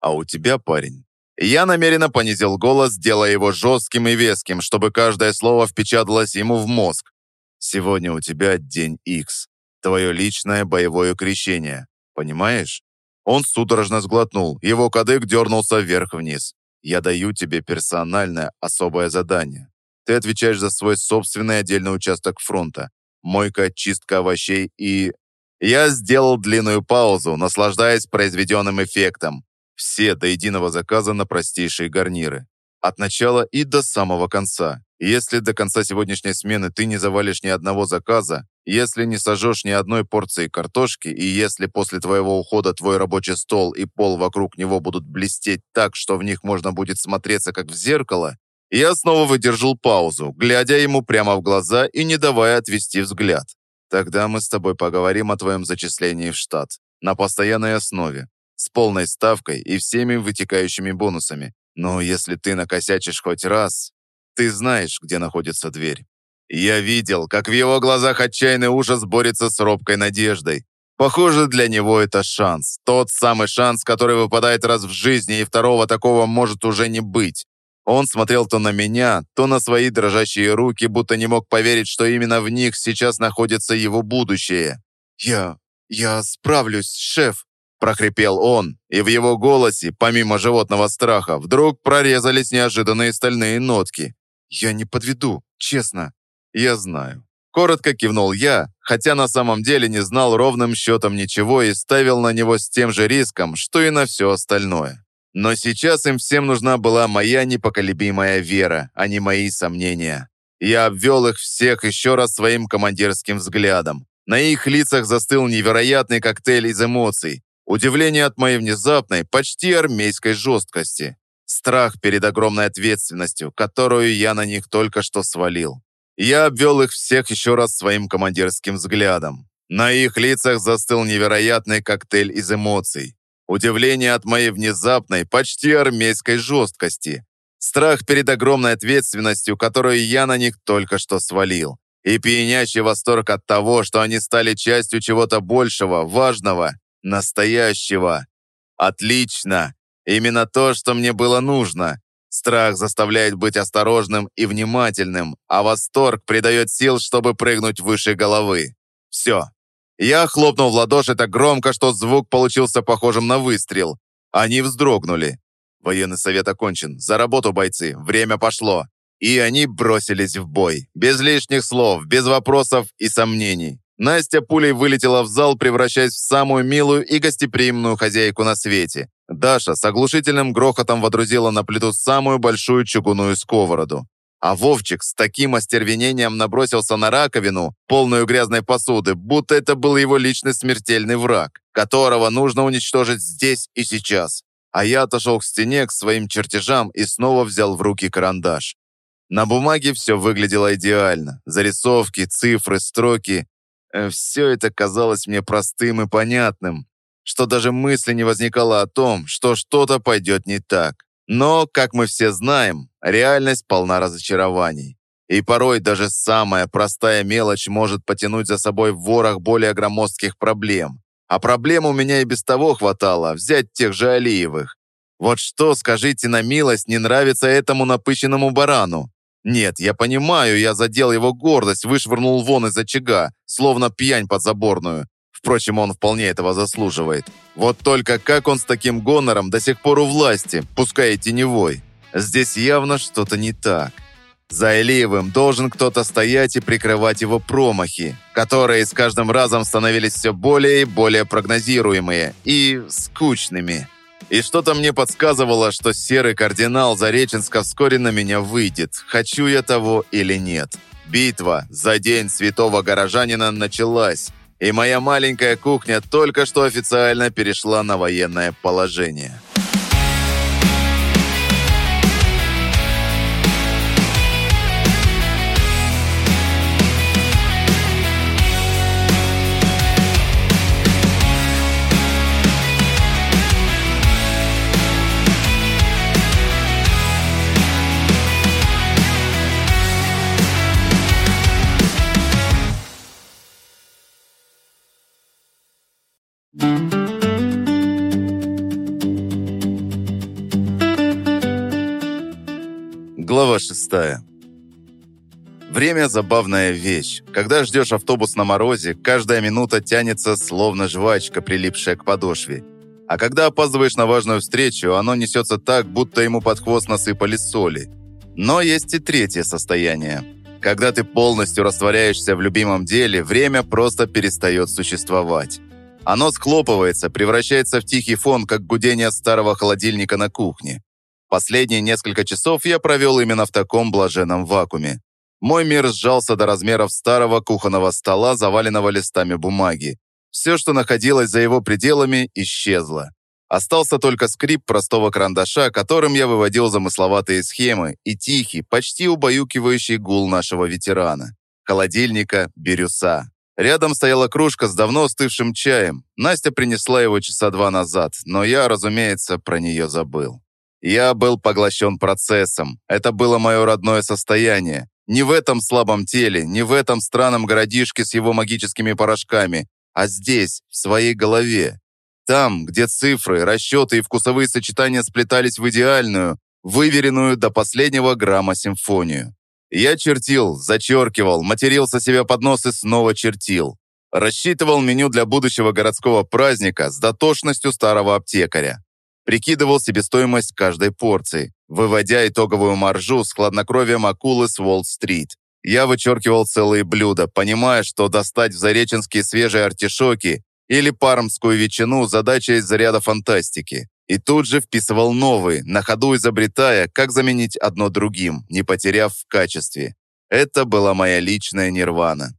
А у тебя, парень. Я намеренно понизил голос, делая его жестким и веским, чтобы каждое слово впечаталось ему в мозг. Сегодня у тебя день X. Твое личное боевое крещение. Понимаешь? Он судорожно сглотнул. Его кадык дернулся вверх-вниз. Я даю тебе персональное особое задание. Ты отвечаешь за свой собственный отдельный участок фронта. Мойка, чистка овощей и... Я сделал длинную паузу, наслаждаясь произведенным эффектом. Все до единого заказа на простейшие гарниры. От начала и до самого конца. Если до конца сегодняшней смены ты не завалишь ни одного заказа, если не сожжешь ни одной порции картошки, и если после твоего ухода твой рабочий стол и пол вокруг него будут блестеть так, что в них можно будет смотреться как в зеркало, я снова выдержал паузу, глядя ему прямо в глаза и не давая отвести взгляд. Тогда мы с тобой поговорим о твоем зачислении в штат. На постоянной основе. С полной ставкой и всеми вытекающими бонусами. Но если ты накосячишь хоть раз, ты знаешь, где находится дверь. Я видел, как в его глазах отчаянный ужас борется с робкой надеждой. Похоже, для него это шанс. Тот самый шанс, который выпадает раз в жизни, и второго такого может уже не быть. Он смотрел то на меня, то на свои дрожащие руки, будто не мог поверить, что именно в них сейчас находится его будущее. «Я... я справлюсь, шеф», – прохрипел он, и в его голосе, помимо животного страха, вдруг прорезались неожиданные стальные нотки. «Я не подведу, честно». «Я знаю». Коротко кивнул я, хотя на самом деле не знал ровным счетом ничего и ставил на него с тем же риском, что и на все остальное. Но сейчас им всем нужна была моя непоколебимая вера, а не мои сомнения. Я обвел их всех еще раз своим командирским взглядом. На их лицах застыл невероятный коктейль из эмоций. Удивление от моей внезапной, почти армейской жесткости. Страх перед огромной ответственностью, которую я на них только что свалил. Я обвел их всех еще раз своим командирским взглядом. На их лицах застыл невероятный коктейль из эмоций. Удивление от моей внезапной, почти армейской жесткости. Страх перед огромной ответственностью, которую я на них только что свалил. И пьянящий восторг от того, что они стали частью чего-то большего, важного, настоящего. Отлично. Именно то, что мне было нужно. Страх заставляет быть осторожным и внимательным, а восторг придает сил, чтобы прыгнуть выше головы. Все. Я хлопнул в ладоши так громко, что звук получился похожим на выстрел. Они вздрогнули. Военный совет окончен. За работу, бойцы. Время пошло. И они бросились в бой. Без лишних слов, без вопросов и сомнений. Настя пулей вылетела в зал, превращаясь в самую милую и гостеприимную хозяйку на свете. Даша с оглушительным грохотом водрузила на плиту самую большую чугунную сковороду. А Вовчик с таким остервенением набросился на раковину, полную грязной посуды, будто это был его личный смертельный враг, которого нужно уничтожить здесь и сейчас. А я отошел к стене, к своим чертежам и снова взял в руки карандаш. На бумаге все выглядело идеально. Зарисовки, цифры, строки. Э, все это казалось мне простым и понятным, что даже мысли не возникало о том, что что-то пойдет не так. Но, как мы все знаем, реальность полна разочарований. И порой даже самая простая мелочь может потянуть за собой ворох более громоздких проблем. А проблем у меня и без того хватало, взять тех же Алиевых. Вот что, скажите на милость, не нравится этому напыщенному барану? Нет, я понимаю, я задел его гордость, вышвырнул вон из очага, словно пьянь подзаборную. Впрочем, он вполне этого заслуживает. Вот только как он с таким гонором до сих пор у власти, пускай и теневой? Здесь явно что-то не так. За Илиевым должен кто-то стоять и прикрывать его промахи, которые с каждым разом становились все более и более прогнозируемые и скучными. И что-то мне подсказывало, что серый кардинал Зареченска вскоре на меня выйдет, хочу я того или нет. Битва за день святого горожанина началась, и моя маленькая кухня только что официально перешла на военное положение. Глава 6. Время – забавная вещь. Когда ждешь автобус на морозе, каждая минута тянется, словно жвачка, прилипшая к подошве. А когда опаздываешь на важную встречу, оно несется так, будто ему под хвост насыпали соли. Но есть и третье состояние. Когда ты полностью растворяешься в любимом деле, время просто перестает существовать. Оно схлопывается, превращается в тихий фон, как гудение старого холодильника на кухне. Последние несколько часов я провел именно в таком блаженном вакууме. Мой мир сжался до размеров старого кухонного стола, заваленного листами бумаги. Все, что находилось за его пределами, исчезло. Остался только скрип простого карандаша, которым я выводил замысловатые схемы, и тихий, почти убаюкивающий гул нашего ветерана. Холодильника, бирюса. Рядом стояла кружка с давно остывшим чаем. Настя принесла его часа два назад, но я, разумеется, про нее забыл. Я был поглощен процессом. Это было мое родное состояние. Не в этом слабом теле, не в этом странном городишке с его магическими порошками, а здесь, в своей голове. Там, где цифры, расчеты и вкусовые сочетания сплетались в идеальную, выверенную до последнего грамма симфонию. Я чертил, зачеркивал, матерился себе под нос и снова чертил. Рассчитывал меню для будущего городского праздника с дотошностью старого аптекаря. Прикидывал себестоимость каждой порции, выводя итоговую маржу с хладнокровием акулы с Уолл-стрит. Я вычеркивал целые блюда, понимая, что достать в Зареченские свежие артишоки или пармскую ветчину задача из заряда фантастики. И тут же вписывал новые, на ходу изобретая, как заменить одно другим, не потеряв в качестве. Это была моя личная нирвана.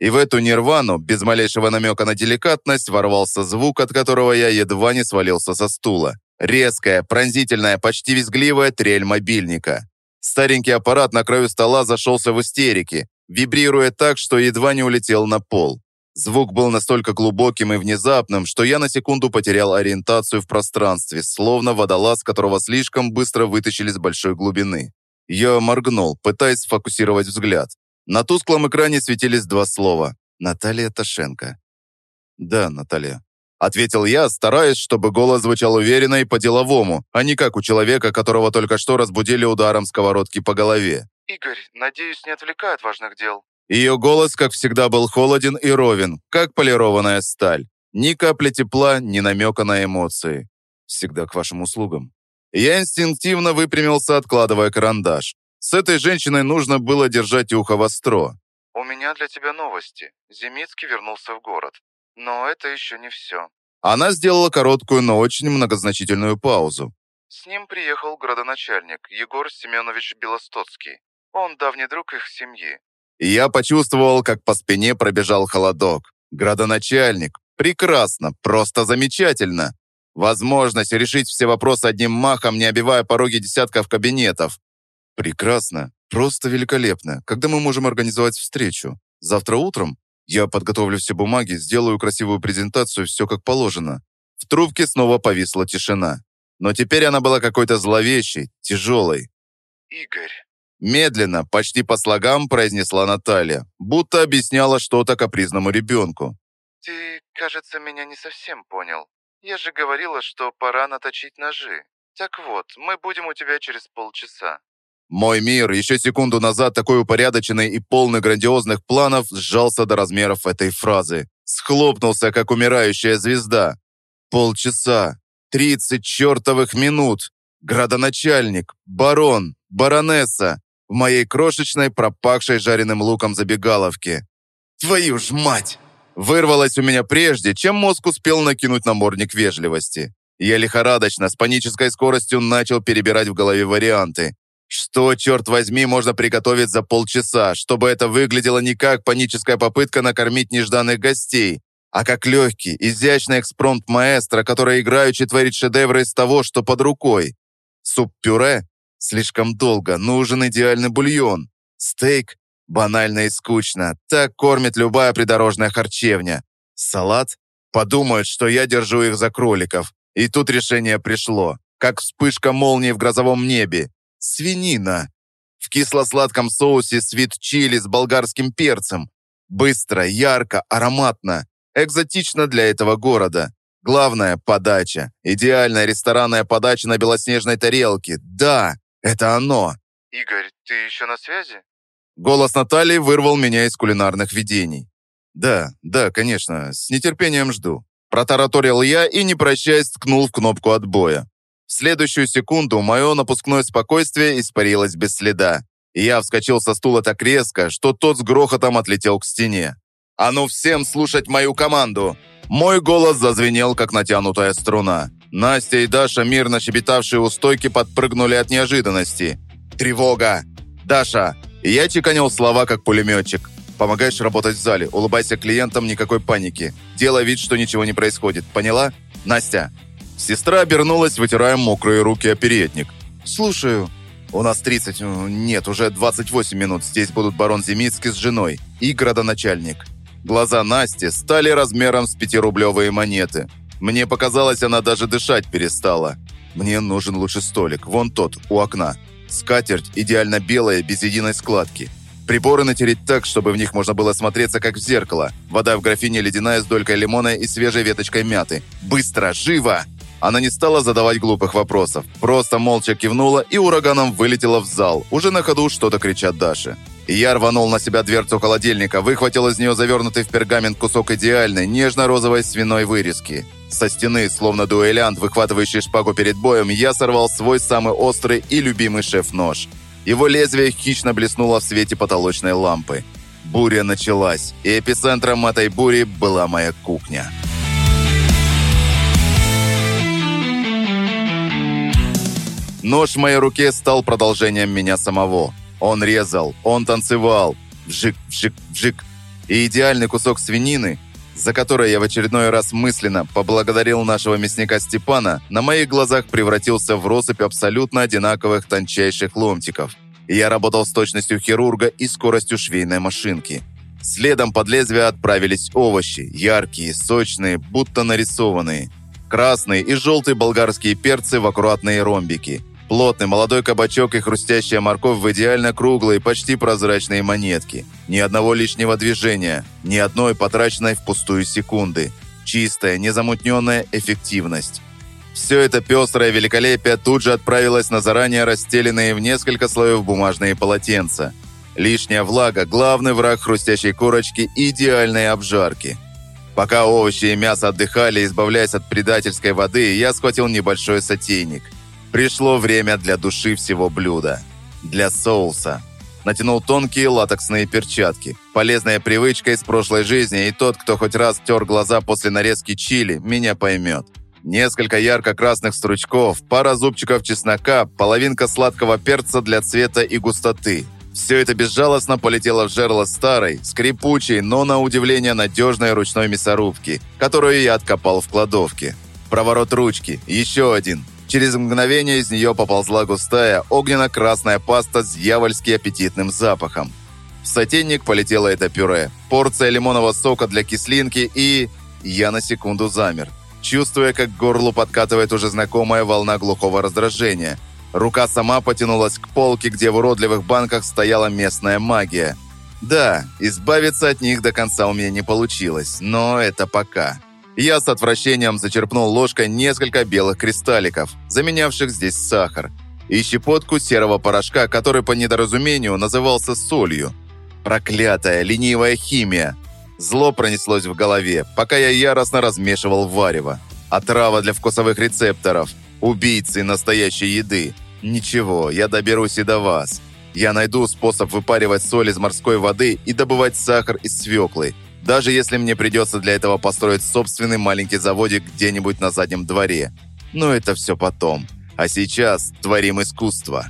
И в эту нирвану, без малейшего намека на деликатность, ворвался звук, от которого я едва не свалился со стула. Резкая, пронзительная, почти визгливая трель мобильника. Старенький аппарат на краю стола зашелся в истерике, вибрируя так, что едва не улетел на пол. Звук был настолько глубоким и внезапным, что я на секунду потерял ориентацию в пространстве, словно водолаз, которого слишком быстро вытащили с большой глубины. Я моргнул, пытаясь сфокусировать взгляд. На тусклом экране светились два слова. «Наталья Ташенко». «Да, Наталья», — ответил я, стараясь, чтобы голос звучал уверенно и по-деловому, а не как у человека, которого только что разбудили ударом сковородки по голове. «Игорь, надеюсь, не отвлекаю от важных дел?» Ее голос, как всегда, был холоден и ровен, как полированная сталь. Ни капли тепла, ни намека на эмоции. Всегда к вашим услугам. Я инстинктивно выпрямился, откладывая карандаш. С этой женщиной нужно было держать ухо востро. «У меня для тебя новости. Земицкий вернулся в город. Но это еще не все». Она сделала короткую, но очень многозначительную паузу. С ним приехал градоначальник Егор Семенович Белостоцкий. Он давний друг их семьи я почувствовал, как по спине пробежал холодок. Градоначальник. Прекрасно, просто замечательно. Возможность решить все вопросы одним махом, не обивая пороги десятков кабинетов. Прекрасно, просто великолепно. Когда мы можем организовать встречу? Завтра утром? Я подготовлю все бумаги, сделаю красивую презентацию, все как положено. В трубке снова повисла тишина. Но теперь она была какой-то зловещей, тяжелой. «Игорь», Медленно, почти по слогам произнесла Наталья, будто объясняла что-то капризному ребенку. «Ты, кажется, меня не совсем понял. Я же говорила, что пора наточить ножи. Так вот, мы будем у тебя через полчаса». Мой мир, еще секунду назад такой упорядоченный и полный грандиозных планов, сжался до размеров этой фразы. Схлопнулся, как умирающая звезда. Полчаса. Тридцать чертовых минут. Градоначальник, барон, баронесса, в моей крошечной, пропахшей жареным луком забегаловке. «Твою ж мать!» Вырвалось у меня прежде, чем мозг успел накинуть намордник вежливости. Я лихорадочно, с панической скоростью начал перебирать в голове варианты. Что, черт возьми, можно приготовить за полчаса, чтобы это выглядело не как паническая попытка накормить нежданных гостей, а как легкий, изящный экспромт маэстро, который играючи творит шедевры из того, что под рукой. Суп-пюре Слишком долго, нужен идеальный бульон. Стейк? Банально и скучно. Так кормит любая придорожная харчевня. Салат? Подумают, что я держу их за кроликов. И тут решение пришло. Как вспышка молнии в грозовом небе. Свинина. В кисло-сладком соусе свит чили с болгарским перцем. Быстро, ярко, ароматно. Экзотично для этого города. Главное – подача. Идеальная ресторанная подача на белоснежной тарелке. Да, это оно. Игорь, ты еще на связи? Голос Натальи вырвал меня из кулинарных видений. Да, да, конечно, с нетерпением жду. Протараторил я и, не прощаясь, ткнул в кнопку отбоя. В следующую секунду мое напускное спокойствие испарилось без следа. И я вскочил со стула так резко, что тот с грохотом отлетел к стене. «А ну всем слушать мою команду!» Мой голос зазвенел, как натянутая струна. Настя и Даша, мирно щебетавшие у стойки, подпрыгнули от неожиданности. «Тревога! Даша!» Я чеканил слова, как пулеметчик. «Помогаешь работать в зале, улыбайся клиентам, никакой паники. Делай вид, что ничего не происходит. Поняла? Настя!» Сестра обернулась, вытирая мокрые руки о передник. «Слушаю». «У нас 30, нет, уже 28 минут. Здесь будут барон Земицкий с женой и градоначальник». Глаза Насти стали размером с пятирублевые монеты. Мне показалось, она даже дышать перестала. Мне нужен лучше столик, вон тот, у окна. Скатерть идеально белая, без единой складки. Приборы натереть так, чтобы в них можно было смотреться, как в зеркало. Вода в графине ледяная с долькой лимона и свежей веточкой мяты. Быстро, живо! Она не стала задавать глупых вопросов. Просто молча кивнула и ураганом вылетела в зал. Уже на ходу что-то кричат Даше. Я рванул на себя дверцу холодильника, выхватил из нее завернутый в пергамент кусок идеальной, нежно-розовой свиной вырезки. Со стены, словно дуэлянт, выхватывающий шпагу перед боем, я сорвал свой самый острый и любимый шеф-нож. Его лезвие хищно блеснуло в свете потолочной лампы. Буря началась, и эпицентром этой бури была моя кухня. Нож в моей руке стал продолжением меня самого. Он резал, он танцевал. Вжик, вжик, вжик. И идеальный кусок свинины, за который я в очередной раз мысленно поблагодарил нашего мясника Степана, на моих глазах превратился в россыпь абсолютно одинаковых тончайших ломтиков. Я работал с точностью хирурга и скоростью швейной машинки. Следом под лезвие отправились овощи, яркие, сочные, будто нарисованные. Красные и желтые болгарские перцы в аккуратные ромбики – Плотный молодой кабачок и хрустящая морковь в идеально круглые, почти прозрачные монетки. Ни одного лишнего движения, ни одной потраченной впустую секунды. Чистая, незамутненная эффективность. Все это пестрое великолепие тут же отправилось на заранее расстеленные в несколько слоев бумажные полотенца. Лишняя влага – главный враг хрустящей корочки идеальной обжарки. Пока овощи и мясо отдыхали, избавляясь от предательской воды, я схватил небольшой сотейник – Пришло время для души всего блюда. Для соуса. Натянул тонкие латексные перчатки. Полезная привычка из прошлой жизни, и тот, кто хоть раз тер глаза после нарезки чили, меня поймет. Несколько ярко-красных стручков, пара зубчиков чеснока, половинка сладкого перца для цвета и густоты. Все это безжалостно полетело в жерло старой, скрипучей, но на удивление надежной ручной мясорубки, которую я откопал в кладовке. Проворот ручки, еще один, Через мгновение из нее поползла густая, огненно-красная паста с дьявольски аппетитным запахом. В сотейник полетело это пюре, порция лимонного сока для кислинки и... Я на секунду замер, чувствуя, как к горлу подкатывает уже знакомая волна глухого раздражения. Рука сама потянулась к полке, где в уродливых банках стояла местная магия. Да, избавиться от них до конца у меня не получилось, но это пока. Я с отвращением зачерпнул ложкой несколько белых кристалликов, заменявших здесь сахар, и щепотку серого порошка, который по недоразумению назывался солью. Проклятая ленивая химия. Зло пронеслось в голове, пока я яростно размешивал варево. Отрава для вкусовых рецепторов. Убийцы настоящей еды. Ничего, я доберусь и до вас. Я найду способ выпаривать соль из морской воды и добывать сахар из свеклы. Даже если мне придется для этого построить собственный маленький заводик где-нибудь на заднем дворе. Но это все потом. А сейчас творим искусство.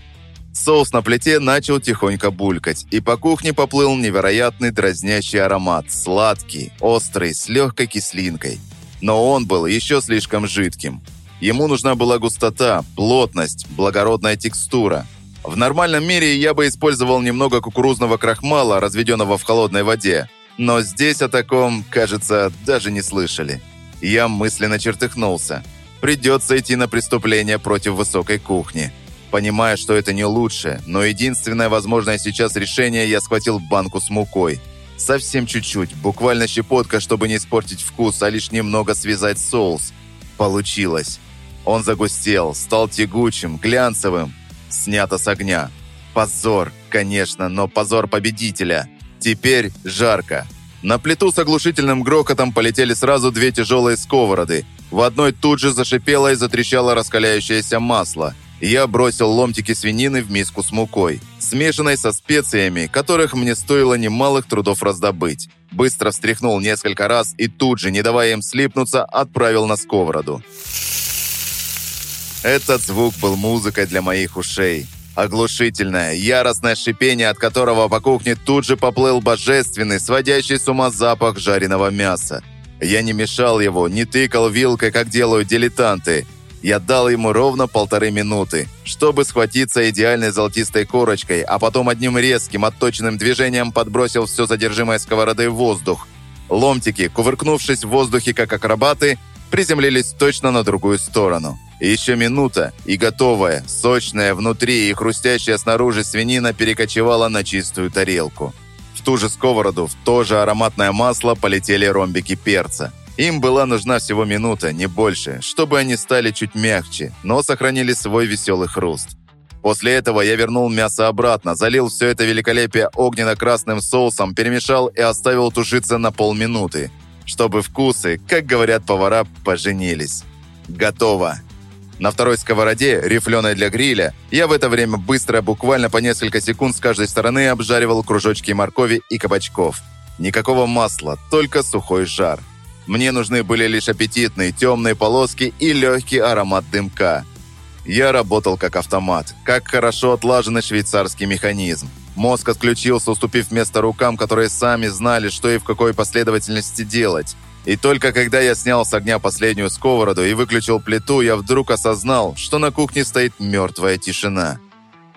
Соус на плите начал тихонько булькать, и по кухне поплыл невероятный дразнящий аромат, сладкий, острый, с легкой кислинкой. Но он был еще слишком жидким. Ему нужна была густота, плотность, благородная текстура. В нормальном мире я бы использовал немного кукурузного крахмала, разведенного в холодной воде, но здесь о таком, кажется, даже не слышали. Я мысленно чертыхнулся. Придется идти на преступление против высокой кухни. Понимая, что это не лучшее, но единственное возможное сейчас решение, я схватил банку с мукой. Совсем чуть-чуть, буквально щепотка, чтобы не испортить вкус, а лишь немного связать соус. Получилось. Он загустел, стал тягучим, глянцевым. Снято с огня. Позор, конечно, но позор победителя. Теперь жарко. На плиту с оглушительным грохотом полетели сразу две тяжелые сковороды. В одной тут же зашипело и затрещало раскаляющееся масло. Я бросил ломтики свинины в миску с мукой, смешанной со специями, которых мне стоило немалых трудов раздобыть. Быстро встряхнул несколько раз и тут же, не давая им слипнуться, отправил на сковороду. Этот звук был музыкой для моих ушей. Оглушительное, яростное шипение, от которого по кухне тут же поплыл божественный, сводящий с ума запах жареного мяса. Я не мешал его, не тыкал вилкой, как делают дилетанты. Я дал ему ровно полторы минуты, чтобы схватиться идеальной золотистой корочкой, а потом одним резким, отточенным движением подбросил все содержимое сковороды в воздух. Ломтики, кувыркнувшись в воздухе как акробаты, приземлились точно на другую сторону. еще минута, и готовая, сочная внутри и хрустящая снаружи свинина перекочевала на чистую тарелку. В ту же сковороду, в то же ароматное масло полетели ромбики перца. Им была нужна всего минута, не больше, чтобы они стали чуть мягче, но сохранили свой веселый хруст. После этого я вернул мясо обратно, залил все это великолепие огненно-красным соусом, перемешал и оставил тушиться на полминуты, чтобы вкусы, как говорят повара, поженились. Готово. На второй сковороде, рифленой для гриля, я в это время быстро, буквально по несколько секунд с каждой стороны обжаривал кружочки моркови и кабачков. Никакого масла, только сухой жар. Мне нужны были лишь аппетитные темные полоски и легкий аромат дымка. Я работал как автомат, как хорошо отлаженный швейцарский механизм. Мозг отключился, уступив место рукам, которые сами знали, что и в какой последовательности делать. И только когда я снял с огня последнюю сковороду и выключил плиту, я вдруг осознал, что на кухне стоит мертвая тишина.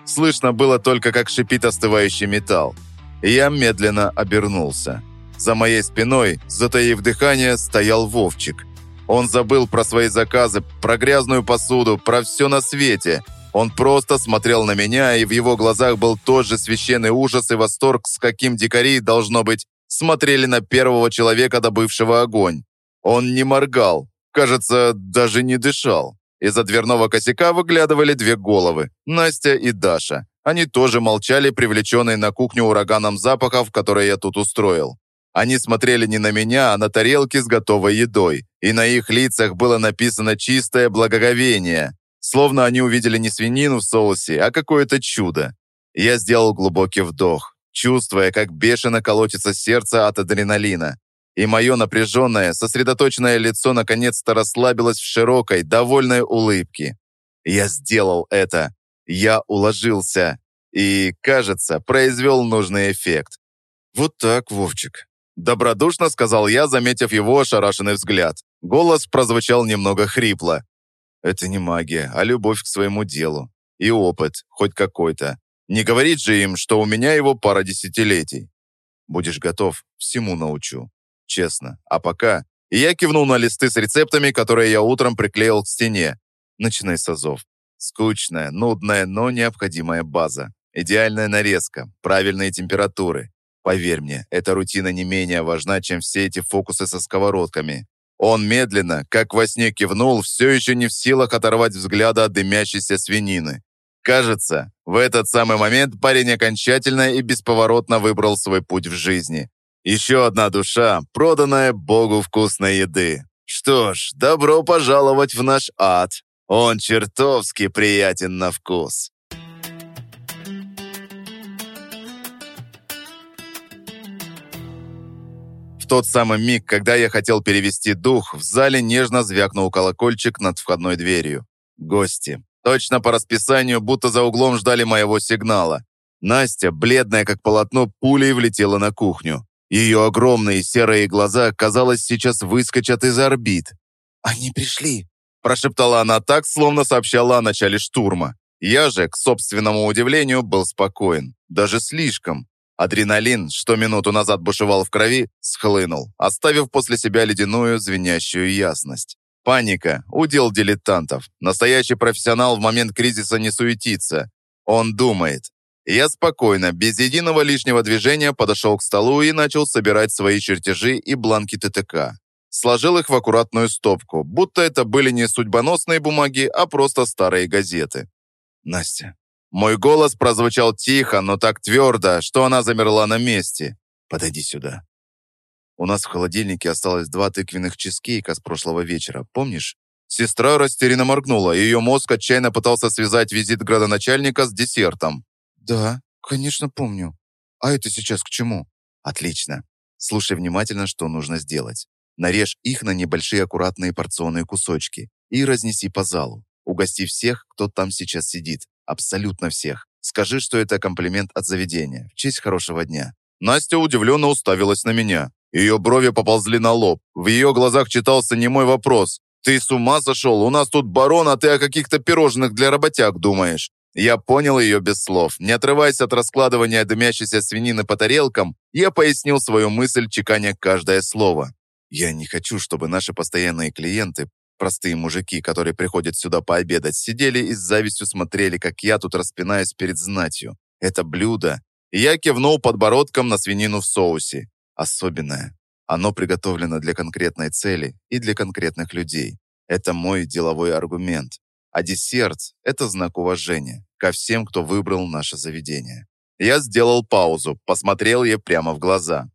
Слышно было только, как шипит остывающий металл. И я медленно обернулся. За моей спиной, затаив дыхание, стоял Вовчик. Он забыл про свои заказы, про грязную посуду, про все на свете. Он просто смотрел на меня, и в его глазах был тот же священный ужас и восторг, с каким дикари, должно быть, смотрели на первого человека, добывшего огонь. Он не моргал, кажется, даже не дышал. Из-за дверного косяка выглядывали две головы – Настя и Даша. Они тоже молчали, привлеченные на кухню ураганом запахов, которые я тут устроил. Они смотрели не на меня, а на тарелки с готовой едой, и на их лицах было написано чистое благоговение, словно они увидели не свинину в соусе, а какое-то чудо. Я сделал глубокий вдох, чувствуя, как бешено колотится сердце от адреналина. И мое напряженное, сосредоточенное лицо наконец-то расслабилось в широкой, довольной улыбке. Я сделал это. Я уложился. И, кажется, произвел нужный эффект. Вот так, Вовчик. Добродушно сказал я, заметив его ошарашенный взгляд. Голос прозвучал немного хрипло. Это не магия, а любовь к своему делу. И опыт, хоть какой-то. Не говорить же им, что у меня его пара десятилетий. Будешь готов, всему научу. Честно. А пока... И я кивнул на листы с рецептами, которые я утром приклеил к стене. Начинай с азов. Скучная, нудная, но необходимая база. Идеальная нарезка, правильные температуры, Поверь мне, эта рутина не менее важна, чем все эти фокусы со сковородками. Он медленно, как во сне кивнул, все еще не в силах оторвать взгляда от дымящейся свинины. Кажется, в этот самый момент парень окончательно и бесповоротно выбрал свой путь в жизни. Еще одна душа, проданная Богу вкусной еды. Что ж, добро пожаловать в наш ад. Он чертовски приятен на вкус. Тот самый миг, когда я хотел перевести дух, в зале нежно звякнул колокольчик над входной дверью. Гости. Точно по расписанию, будто за углом ждали моего сигнала. Настя, бледная как полотно, пулей влетела на кухню. Ее огромные серые глаза, казалось, сейчас выскочат из орбит. «Они пришли!» Прошептала она так, словно сообщала о начале штурма. Я же, к собственному удивлению, был спокоен. Даже слишком. Адреналин, что минуту назад бушевал в крови, схлынул, оставив после себя ледяную, звенящую ясность. Паника – удел дилетантов. Настоящий профессионал в момент кризиса не суетится. Он думает. Я спокойно, без единого лишнего движения подошел к столу и начал собирать свои чертежи и бланки ТТК. Сложил их в аккуратную стопку, будто это были не судьбоносные бумаги, а просто старые газеты. «Настя, мой голос прозвучал тихо, но так твердо, что она замерла на месте. «Подойди сюда». У нас в холодильнике осталось два тыквенных чизкейка с прошлого вечера, помнишь? Сестра растерянно моргнула, и ее мозг отчаянно пытался связать визит градоначальника с десертом. «Да, конечно, помню. А это сейчас к чему?» «Отлично. Слушай внимательно, что нужно сделать. Нарежь их на небольшие аккуратные порционные кусочки и разнеси по залу. Угости всех, кто там сейчас сидит. Абсолютно всех. Скажи, что это комплимент от заведения. В честь хорошего дня». Настя удивленно уставилась на меня. Ее брови поползли на лоб. В ее глазах читался немой вопрос. «Ты с ума сошел? У нас тут барон, а ты о каких-то пирожных для работяг думаешь». Я понял ее без слов. Не отрываясь от раскладывания дымящейся свинины по тарелкам, я пояснил свою мысль, чеканя каждое слово. Я не хочу, чтобы наши постоянные клиенты, простые мужики, которые приходят сюда пообедать, сидели и с завистью смотрели, как я тут распинаюсь перед знатью. Это блюдо. я кивнул подбородком на свинину в соусе. Особенное. Оно приготовлено для конкретной цели и для конкретных людей. Это мой деловой аргумент. А десерт – это знак уважения ко всем, кто выбрал наше заведение. Я сделал паузу, посмотрел ей прямо в глаза.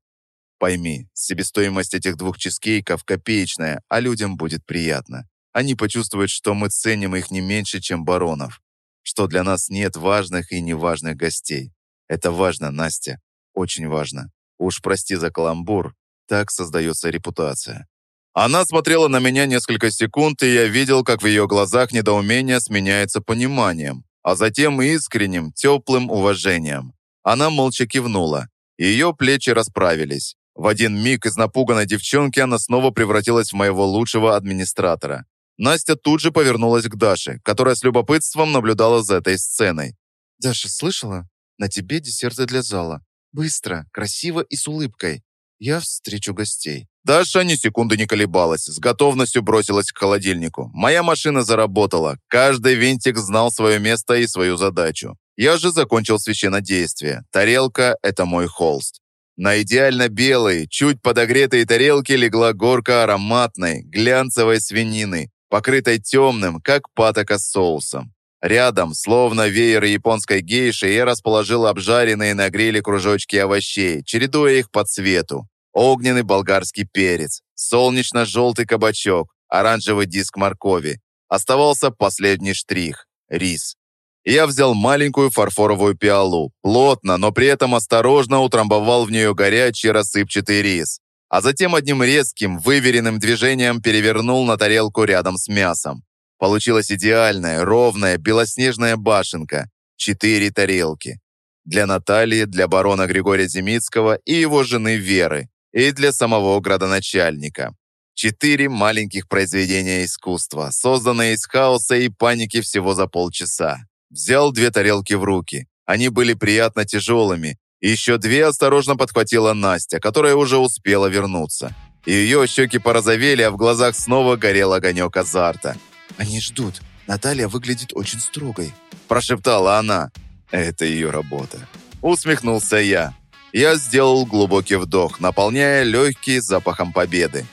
Пойми, себестоимость этих двух чизкейков копеечная, а людям будет приятно. Они почувствуют, что мы ценим их не меньше, чем баронов. Что для нас нет важных и неважных гостей. Это важно, Настя. Очень важно. Уж прости за каламбур, так создается репутация. Она смотрела на меня несколько секунд, и я видел, как в ее глазах недоумение сменяется пониманием, а затем искренним, теплым уважением. Она молча кивнула. Ее плечи расправились. В один миг из напуганной девчонки она снова превратилась в моего лучшего администратора. Настя тут же повернулась к Даше, которая с любопытством наблюдала за этой сценой. «Даша, слышала? На тебе десерты для зала. Быстро, красиво и с улыбкой. Я встречу гостей». Даша ни секунды не колебалась, с готовностью бросилась к холодильнику. Моя машина заработала. Каждый винтик знал свое место и свою задачу. Я же закончил священнодействие. Тарелка – это мой холст. На идеально белой, чуть подогретой тарелке легла горка ароматной, глянцевой свинины, покрытой темным, как патока соусом. Рядом, словно веер японской гейши, я расположил обжаренные на гриле кружочки овощей, чередуя их по цвету огненный болгарский перец, солнечно-желтый кабачок, оранжевый диск моркови. Оставался последний штрих – рис. Я взял маленькую фарфоровую пиалу, плотно, но при этом осторожно утрамбовал в нее горячий рассыпчатый рис, а затем одним резким, выверенным движением перевернул на тарелку рядом с мясом. Получилась идеальная, ровная, белоснежная башенка. Четыре тарелки. Для Натальи, для барона Григория Земицкого и его жены Веры и для самого градоначальника. Четыре маленьких произведения искусства, созданные из хаоса и паники всего за полчаса. Взял две тарелки в руки. Они были приятно тяжелыми. И еще две осторожно подхватила Настя, которая уже успела вернуться. И ее щеки порозовели, а в глазах снова горел огонек азарта. «Они ждут. Наталья выглядит очень строгой», – прошептала она. «Это ее работа». Усмехнулся я. Я сделал глубокий вдох, наполняя легкие запахом победы.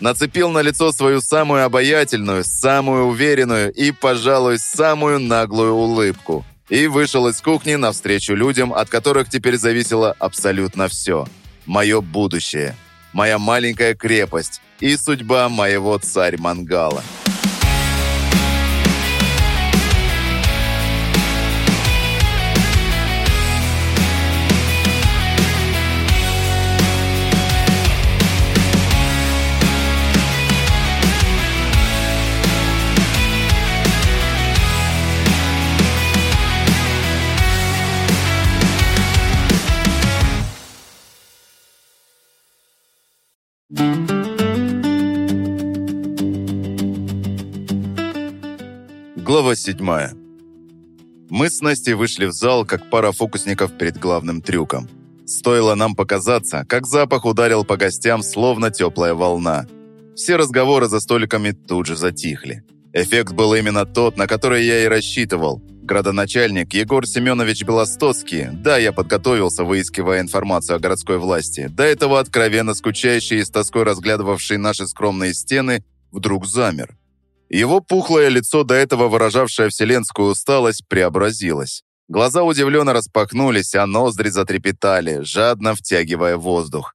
Нацепил на лицо свою самую обаятельную, самую уверенную и, пожалуй, самую наглую улыбку. И вышел из кухни навстречу людям, от которых теперь зависело абсолютно все. Мое будущее, моя маленькая крепость и судьба моего царь-мангала. Глава 7. Мы с Настей вышли в зал, как пара фокусников перед главным трюком. Стоило нам показаться, как запах ударил по гостям, словно теплая волна. Все разговоры за столиками тут же затихли. Эффект был именно тот, на который я и рассчитывал. Градоначальник Егор Семенович Белостоцкий, да, я подготовился, выискивая информацию о городской власти, до этого откровенно скучающий и с тоской разглядывавший наши скромные стены, вдруг замер. Его пухлое лицо, до этого выражавшее вселенскую усталость, преобразилось. Глаза удивленно распахнулись, а ноздри затрепетали, жадно втягивая воздух.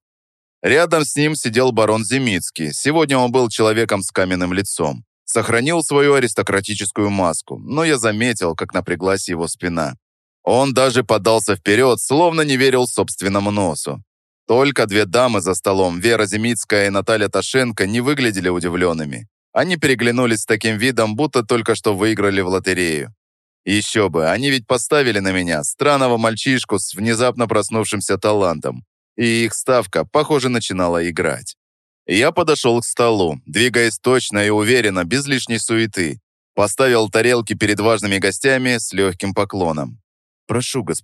Рядом с ним сидел барон Земицкий. Сегодня он был человеком с каменным лицом. Сохранил свою аристократическую маску, но я заметил, как напряглась его спина. Он даже подался вперед, словно не верил собственному носу. Только две дамы за столом, Вера Земицкая и Наталья Ташенко, не выглядели удивленными. Они переглянулись с таким видом, будто только что выиграли в лотерею. Еще бы, они ведь поставили на меня странного мальчишку с внезапно проснувшимся талантом, и их ставка, похоже, начинала играть. Я подошел к столу, двигаясь точно и уверенно, без лишней суеты. Поставил тарелки перед важными гостями с легким поклоном. «Прошу, господин».